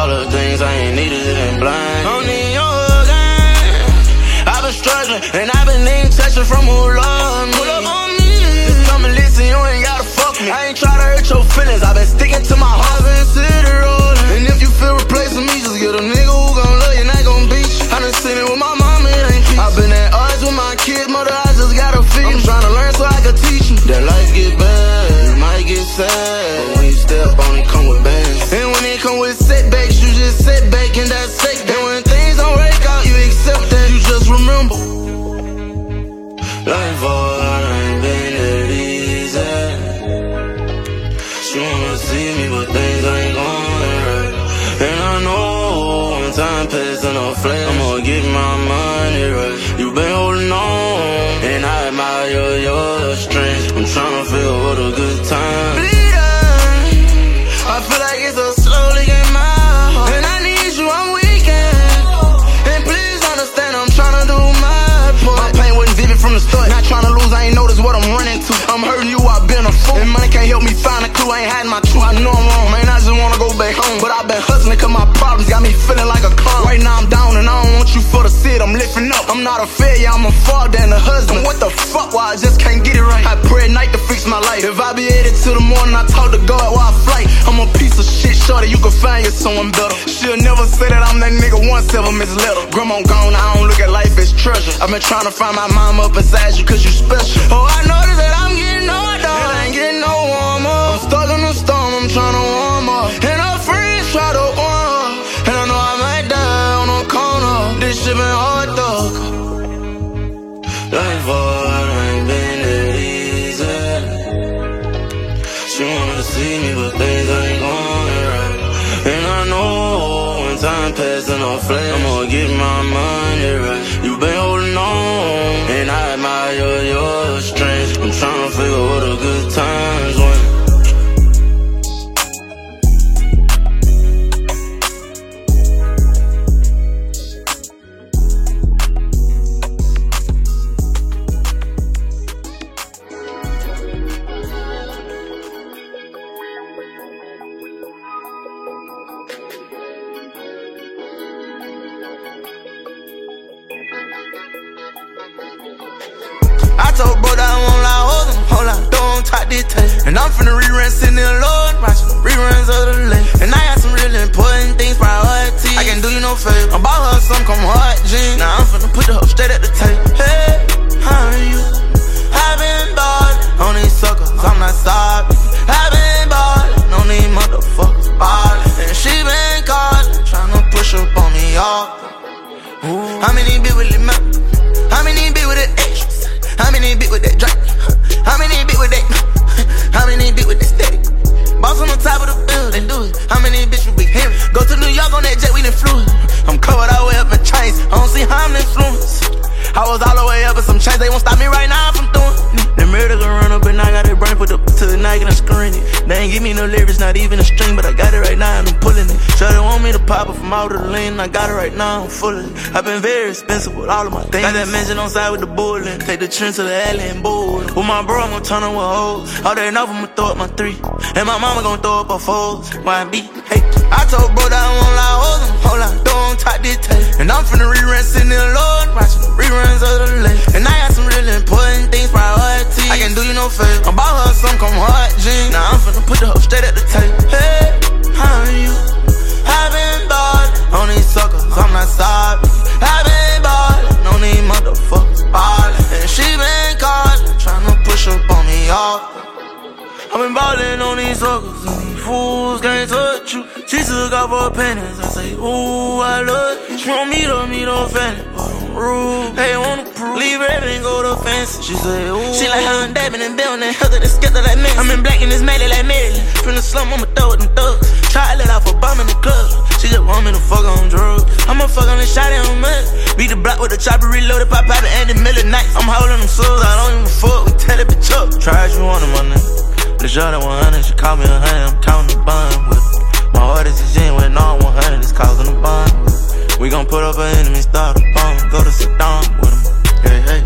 All the things I ain't needed and blind. Need your again. I've been struggling, and I've been in touching from who love me. Pull up on me. Just come and listen, you ain't gotta fuck me. I ain't try to hurt your feelings, I've been sticking to get my money right. You been holding on, and I admire your strength. I'm tryna figure what a good time. Bleeding, I feel like it's a slowly in my heart. And I need you, I'm weakened. And please understand, I'm tryna do my part. My pain wasn't vivid from the start. Not tryna lose, I ain't notice what I'm running to. I'm hurting you, I've been a fool. And money can't help me find a clue, I ain't hiding my truth. I know I'm wrong, man, I just wanna go back home. But I've been hustling cause my problems got me feeling like a clown. Right now I'm down I'm not a failure, I'm a father and a husband. What the fuck, why I just can't get it right? I pray at night to fix my life. If I be headed to the morning, I talk to God while I flight. I'm a piece of shit, shorty, you can find you someone better. She'll never say that I'm that nigga once ever misled her. Grandma gone, I don't look at life as treasure. I've been trying to find my mom up inside you cause you special. Oh, I noticed that I'm getting older. And I ain't getting no warmer. I'm stuck in the storm, I'm trying to passes in a flame, I'ma get my money right. You been holding on, and I admire your strength. I'm tryna figure what a good times And I'm finna rerun sitting in the Lord, watching reruns of the lake. And I got some really important things, priorities. I can do you no favor. I'm about her some come hard jeans. Now I'm finna put the hoe straight at the table. Hey, how are you? I've been ballin' on these suckers, I'm not sorry. I've been ballin' on these motherfuckers, ballin'. And she been callin', tryna push up on me, y'all. How many bit with it, man? How many bit with it extras? How many bit with that drink? How many bit with that? How many bit with that steady? Boss on the top of the building, do it. How many bitch we him? Go to New York on that jet, we done flew. I'm covered all the way up in chains. I don't see how I'm influenced. I was all the way up in some chains, they won't stop me right now from doing. The murder gon' run up and I got it brain put up to the night and I'm screwing it. They ain't give me no lyrics, not even a string, but I got it right now and I'm pulling it. Sure they want me to pop it from out of the lane, I got it right now, I'm full of it. I've been very expensive with all of my things. Got that mansion on side with the bullet. Take the trend to the alley and board. With my bro, I'm gonna turn on with hoes. All day enough, I'ma throw up my three. And my mama gonna throw up her fours. Why I be, hey. I told bro that I won't lie, hold him, hold on, don't talk this tape. And I'm finna rerun sitting alone, watching the reruns of the lake. And I got some really important things, priorities. I can't do you no favor. I'm about her some come hard jeans. Now I'm finna put the hoe straight at the tape. Hey, how are you? I've been ballin' on these suckers, I'm not sorry. I've been ballin' on these motherfuckers, ballin'. And she been callin', tryna push up on me, y'all. I've been ballin' on these suckers, and fools can't touch you. She took off her panties, I say, ooh, I love you. She want me to meet her family, but I'm rude. Hey, wanna prove, leave everything, go to fancy. She say, ooh. She like how I'm dabbing and building, hell to the like me. I'm in black and it's made like Millie. From the slum, I'ma throw it them thugs. Try to let off a bomb in the club. She just want me to fuck on drugs. I'ma fuck on the shot on mud. Beat the block with the chopper reloaded, pop out the end of middle night. I'm holding them souls, I don't even fuck. We tell it bitch up. Try as you want them, my nigga. The Jordan 100, she call me a hundred, I'm counting the bun with. My heart is a gin when all 100 is causing a bun. We gon' put up an enemy, start a bomb, go to Saddam with him. Hey, hey.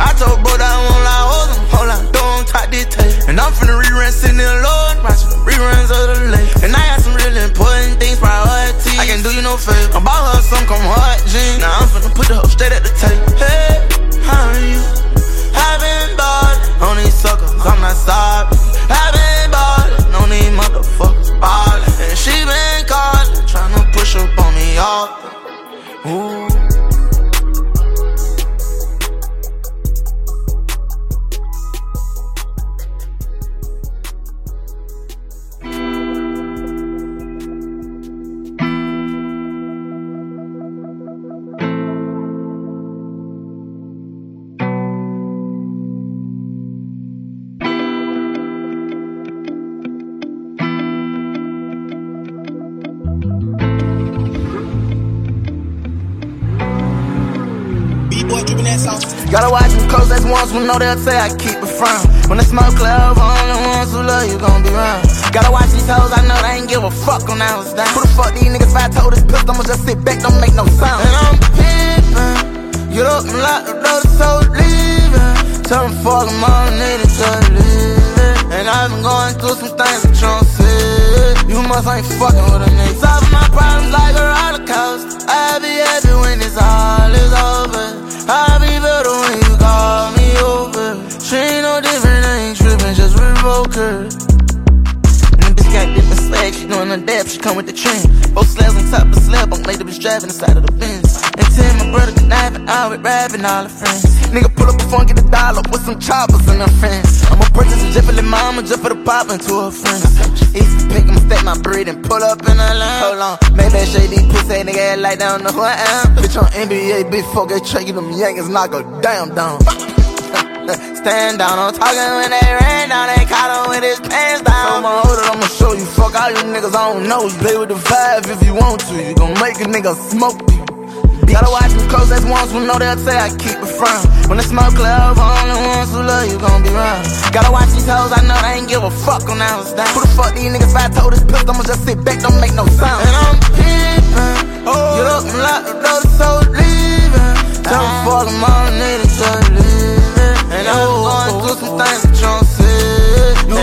I told bro that I won't lie, hold him, hold on, don't talk this tape. And I'm finna rerun sitting alone, watching the reruns of the lake. And I got some really important things, priorities. I can't do you no favor. I'm about her some come hard jeans. Now I'm finna put the hoe straight at the tape. Hey, how are you? I've been ballin' on these suckers, I'm not sorry. I've been ballin' on these motherfuckers, ballin'. And she been callin', tryna push up on me, y'all. Ooh. Know they'll say I keep it from. When the smoke over, only ones who love you gon' be around. Gotta watch these hoes, I know they ain't give a fuck when I was down. Who the fuck these niggas if I told this pistol, I'ma just sit back, don't make no sound. And I'm pimpin', get up and lock the door, soul leaving. Tell them fuck them all, to just leave And I've been going through some things that you don't see. You must ain't fucking with a nigga. Solving my problems like a roller coaster. I'll be happy when this all is over. Doing the she come with the trend. Both slabs on top of slab, late, the bitch driving inside of the Benz. And Tim, my brother, conniving, out with rapping all the friends. Nigga pull up before and get a dollar with some choppers and her friends. I'ma purchase a jet the mama, just for the pop into her friends. Easy pick, I'ma my bread and pull up in a line. Hold on, maybe that shady pussy nigga like they don't know who I am. Bitch on NBA, big fuck, they track you, them Yankees knock her damn down. Stand down, I'm talking when they ran down, they caught him with his pants down. I'ma hold it, I'ma show you. Fuck all you niggas, I don't know. You play with the five if you want to. You gon' make a nigga smoke you. Gotta watch them close, that's ones who know they'll say I keep it from. When the smoke over, only ones who love you gon' be around. Gotta watch these hoes, I know they ain't give a fuck when I was down. Who the fuck these niggas if I told this pistol, I'ma just sit back, don't make no sound. And I'm pimpin', get up and lock the door, the soul leaving. Tell them uh-huh. fuck them all, need some things that you don't see. You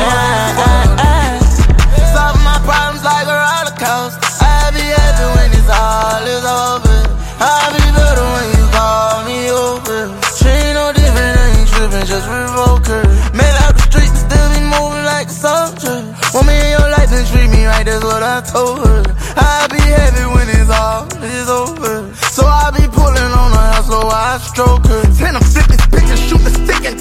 Solving my problems like a roller coaster. I'll be happy when this all is over. I'll be better when you call me over. She ain't no different, I ain't tripping, just revoke her. Made out the streets, still be moving like a soldier. Want me in your life and treat me right, that's what I told her. I'll be happy when it's all is over. So I'll be pulling on her house, so I stroke her. Then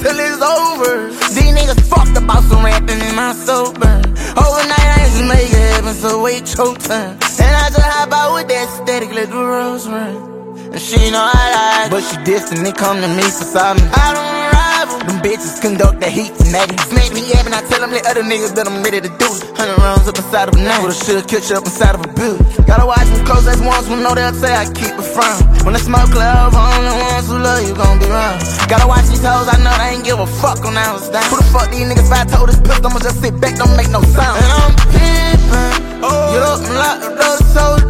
until it's over. These niggas fucked about some rapping in my soul burn. Overnight, I just make it happen, so wait your turn. And I just hop out with that static, let the rose run. And she know I like But she distant, they come to me for something. I don't rival Them bitches conduct the heat and that Smack me up and I tell them let other niggas that I'm ready to do it. Hundred rounds up inside of a night With a shoulda catch up inside of a boot. Gotta watch them close, that's ones who know they'll say I keep it from. When the smoke over, only ones who love you gon' be around Gotta watch these hoes, I know they ain't give a fuck when I was down Who the fuck these niggas if I told this pistol, I'ma just sit back, don't make no sound. And I'm pimpin', get oh, up and lock the door, so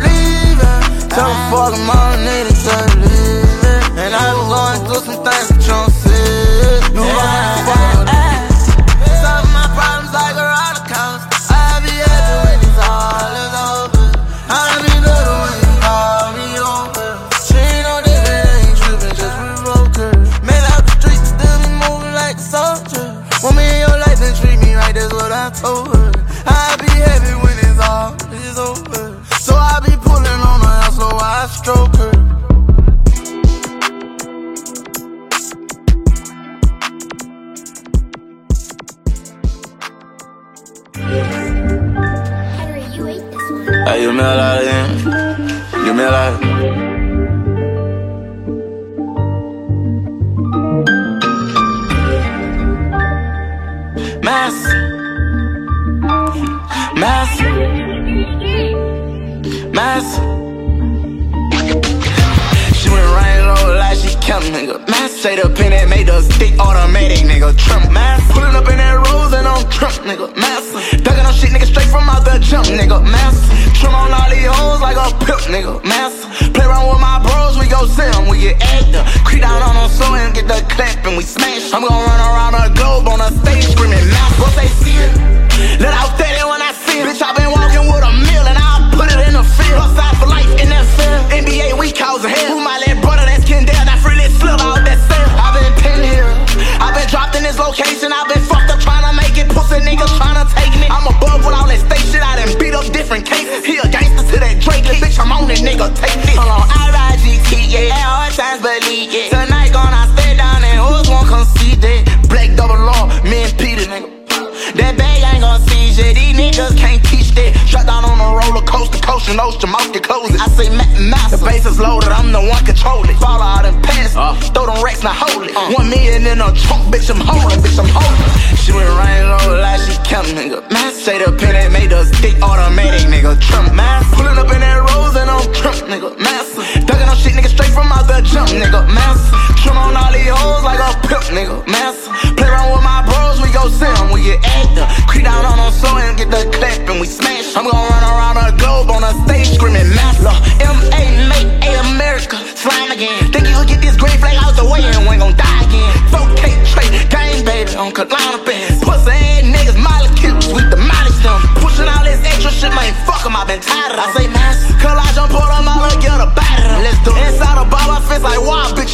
Tell them fuck them all,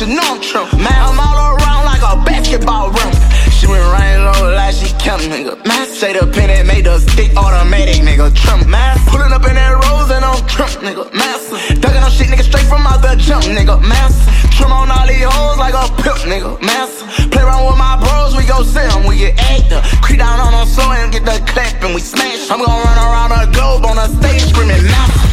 I'm Trump. Man, I'm all around like a basketball rim. She went right low like she count, nigga. Man, say the pin that made the stick automatic, nigga. Trump, man. Pulling up in that rose and on Trump, nigga. Master. Ducking on shit, nigga, straight from out the jump, nigga. Master. Trump on all these hoes like a pimp, nigga. Master. Play around with my bros, we go sell them, we get actor. Creep down on them so and get the clap and we smash. I'm gonna run around the globe on a stage screaming, master.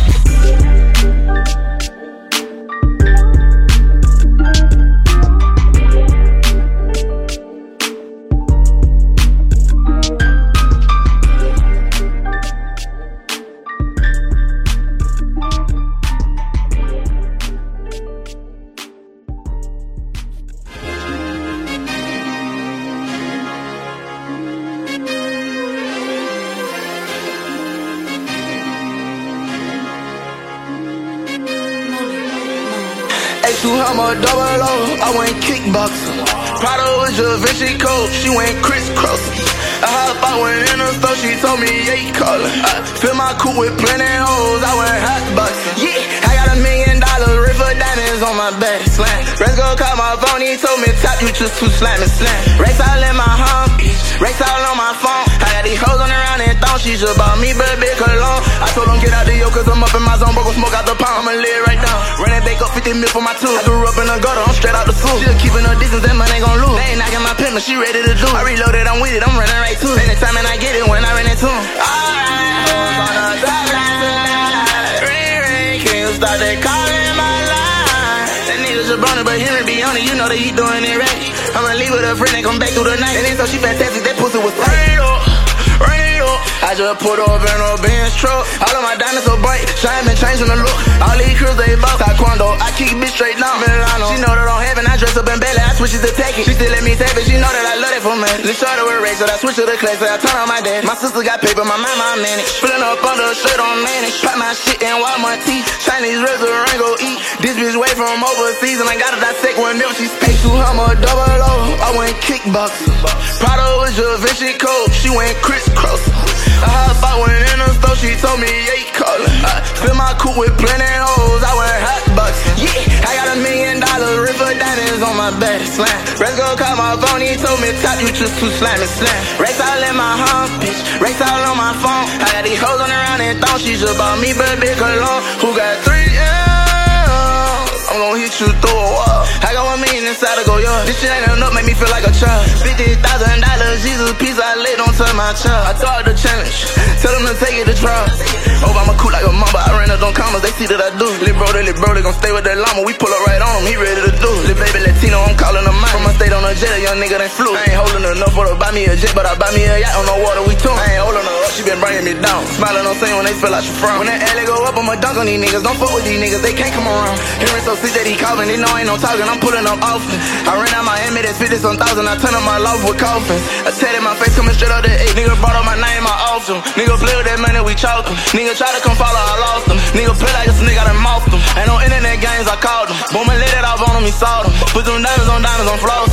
Was Vinci coat, she went crisscrossing. I hop out, went in the store, she told me, yeah, call her. I fill my coupe with plenty hoes, I went hot boxing. Yeah, diamonds on my back, slam. Let's go call my phone, he told me, top, you just too slam and slam. Racks all in my home, racks all on my phone. I got these hoes on around and thong, she just bought me, baby, cologne. I told them, get out the yo, cause I'm up in my zone, bro, go smoke out the pound, I'ma live right now. Running back up 50 mil for my two. I grew up in the gutter, I'm straight out the school. Still keeping her distance, that money gon' lose. They ain't knocking my pin, but she ready to do. I reloaded, I'm with it, I'm running right to. Anytime and I get it when I run into him. Alright, on the top line. Ring, ring, can you start that calling a brony, but Henry be on it, you know that he doing it right. I'ma leave with a friend and come back through the night. And then so she fantastic, that pussy was tight. I just put up in a Benz truck. All of my diamonds so bright, shine been changing the look. All these crews they bout taekwondo. I keep it straight down. Milano. She know that I'm heaven. I dress up in belly. I switch it to it. She still let me tap it. She know that I love it for me. Let's start with race, so I switch to the class. So I turn on my dad. My sister got paper, my mama manage. Filling up under the shirt on manage. Pop my shit and wipe my teeth. Chinese restaurant go eat. This bitch way from overseas and I gotta dissect one milk. She space to Hummer double O. I went kickboxing. Prada was your Vinci coat. She went crisscrossing. I hop out, went in the store, she told me, yeah, call her. I fill my coupe with plenty hoes, I went hot boxing. Yeah, I got a million dollar river diamonds on my back, slam. Let's go call my phone, he told me, top, you just too slam and slam. Racks all in my bitch, racks all on my phone. I got these hoes on around and thong, she just bought me, baby, cologne. Who got three? I'm gon' hit you through a wall. I got one million inside to go yard. This shit ain't enough, make me feel like a child. Fifty thousand dollars, Jesus, piece I lay, don't touch my child. I thought the challenge, tell them to take it to trial. Obama cool like a mamba, I ran up on commas, they see that I do. Lil' bro, lil' bro, they gon' stay with that llama. We pull up right on him, he ready to do. Lil' baby Latino, I'm calling him mine. From my state on a jet, a young nigga that flew. I ain't holding enough for to buy me a jet, but I buy me a yacht on the water, we tune. I ain't holding her up, she been bringing me down. Smiling on saying when they feel like she from. When that alley go up, I'ma dunk on these niggas. Don't fuck with these niggas, they can't come around. Hearing so sick that he coughing, they know ain't no talking, I'm pulling up often. I ran out Miami, that's 50 some thousand, I turn up my loft with coffins. I tatted my face coming straight out the eight. Nigga brought up my name, I off him. Nigga play with that money, we choke him. Nigga try to come follow, I lost him. Nigga play like this nigga, I done mouthed him. Ain't no internet games, I called him. Boom and let it off on him, he saw them. Put them diamonds on diamonds on floss.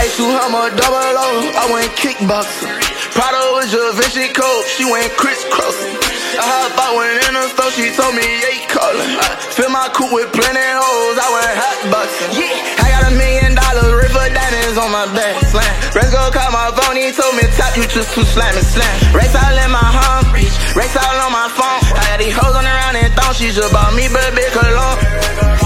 H2 Hummer, double O, I went kickboxing. Prada was your Vinci coat, she went crisscrossing. I hop out went in the store, she told me, yeah, calling. I fill my coupe with plenty hoes, I went hotboxing. Yeah, I got a million dollars, river diamonds on my back, slam. Renzo called my phone, he told me, top, you just too slam and slam. Race all in my home race all on my phone. I got these hoes on around and thong, she just bought me, but big cologne.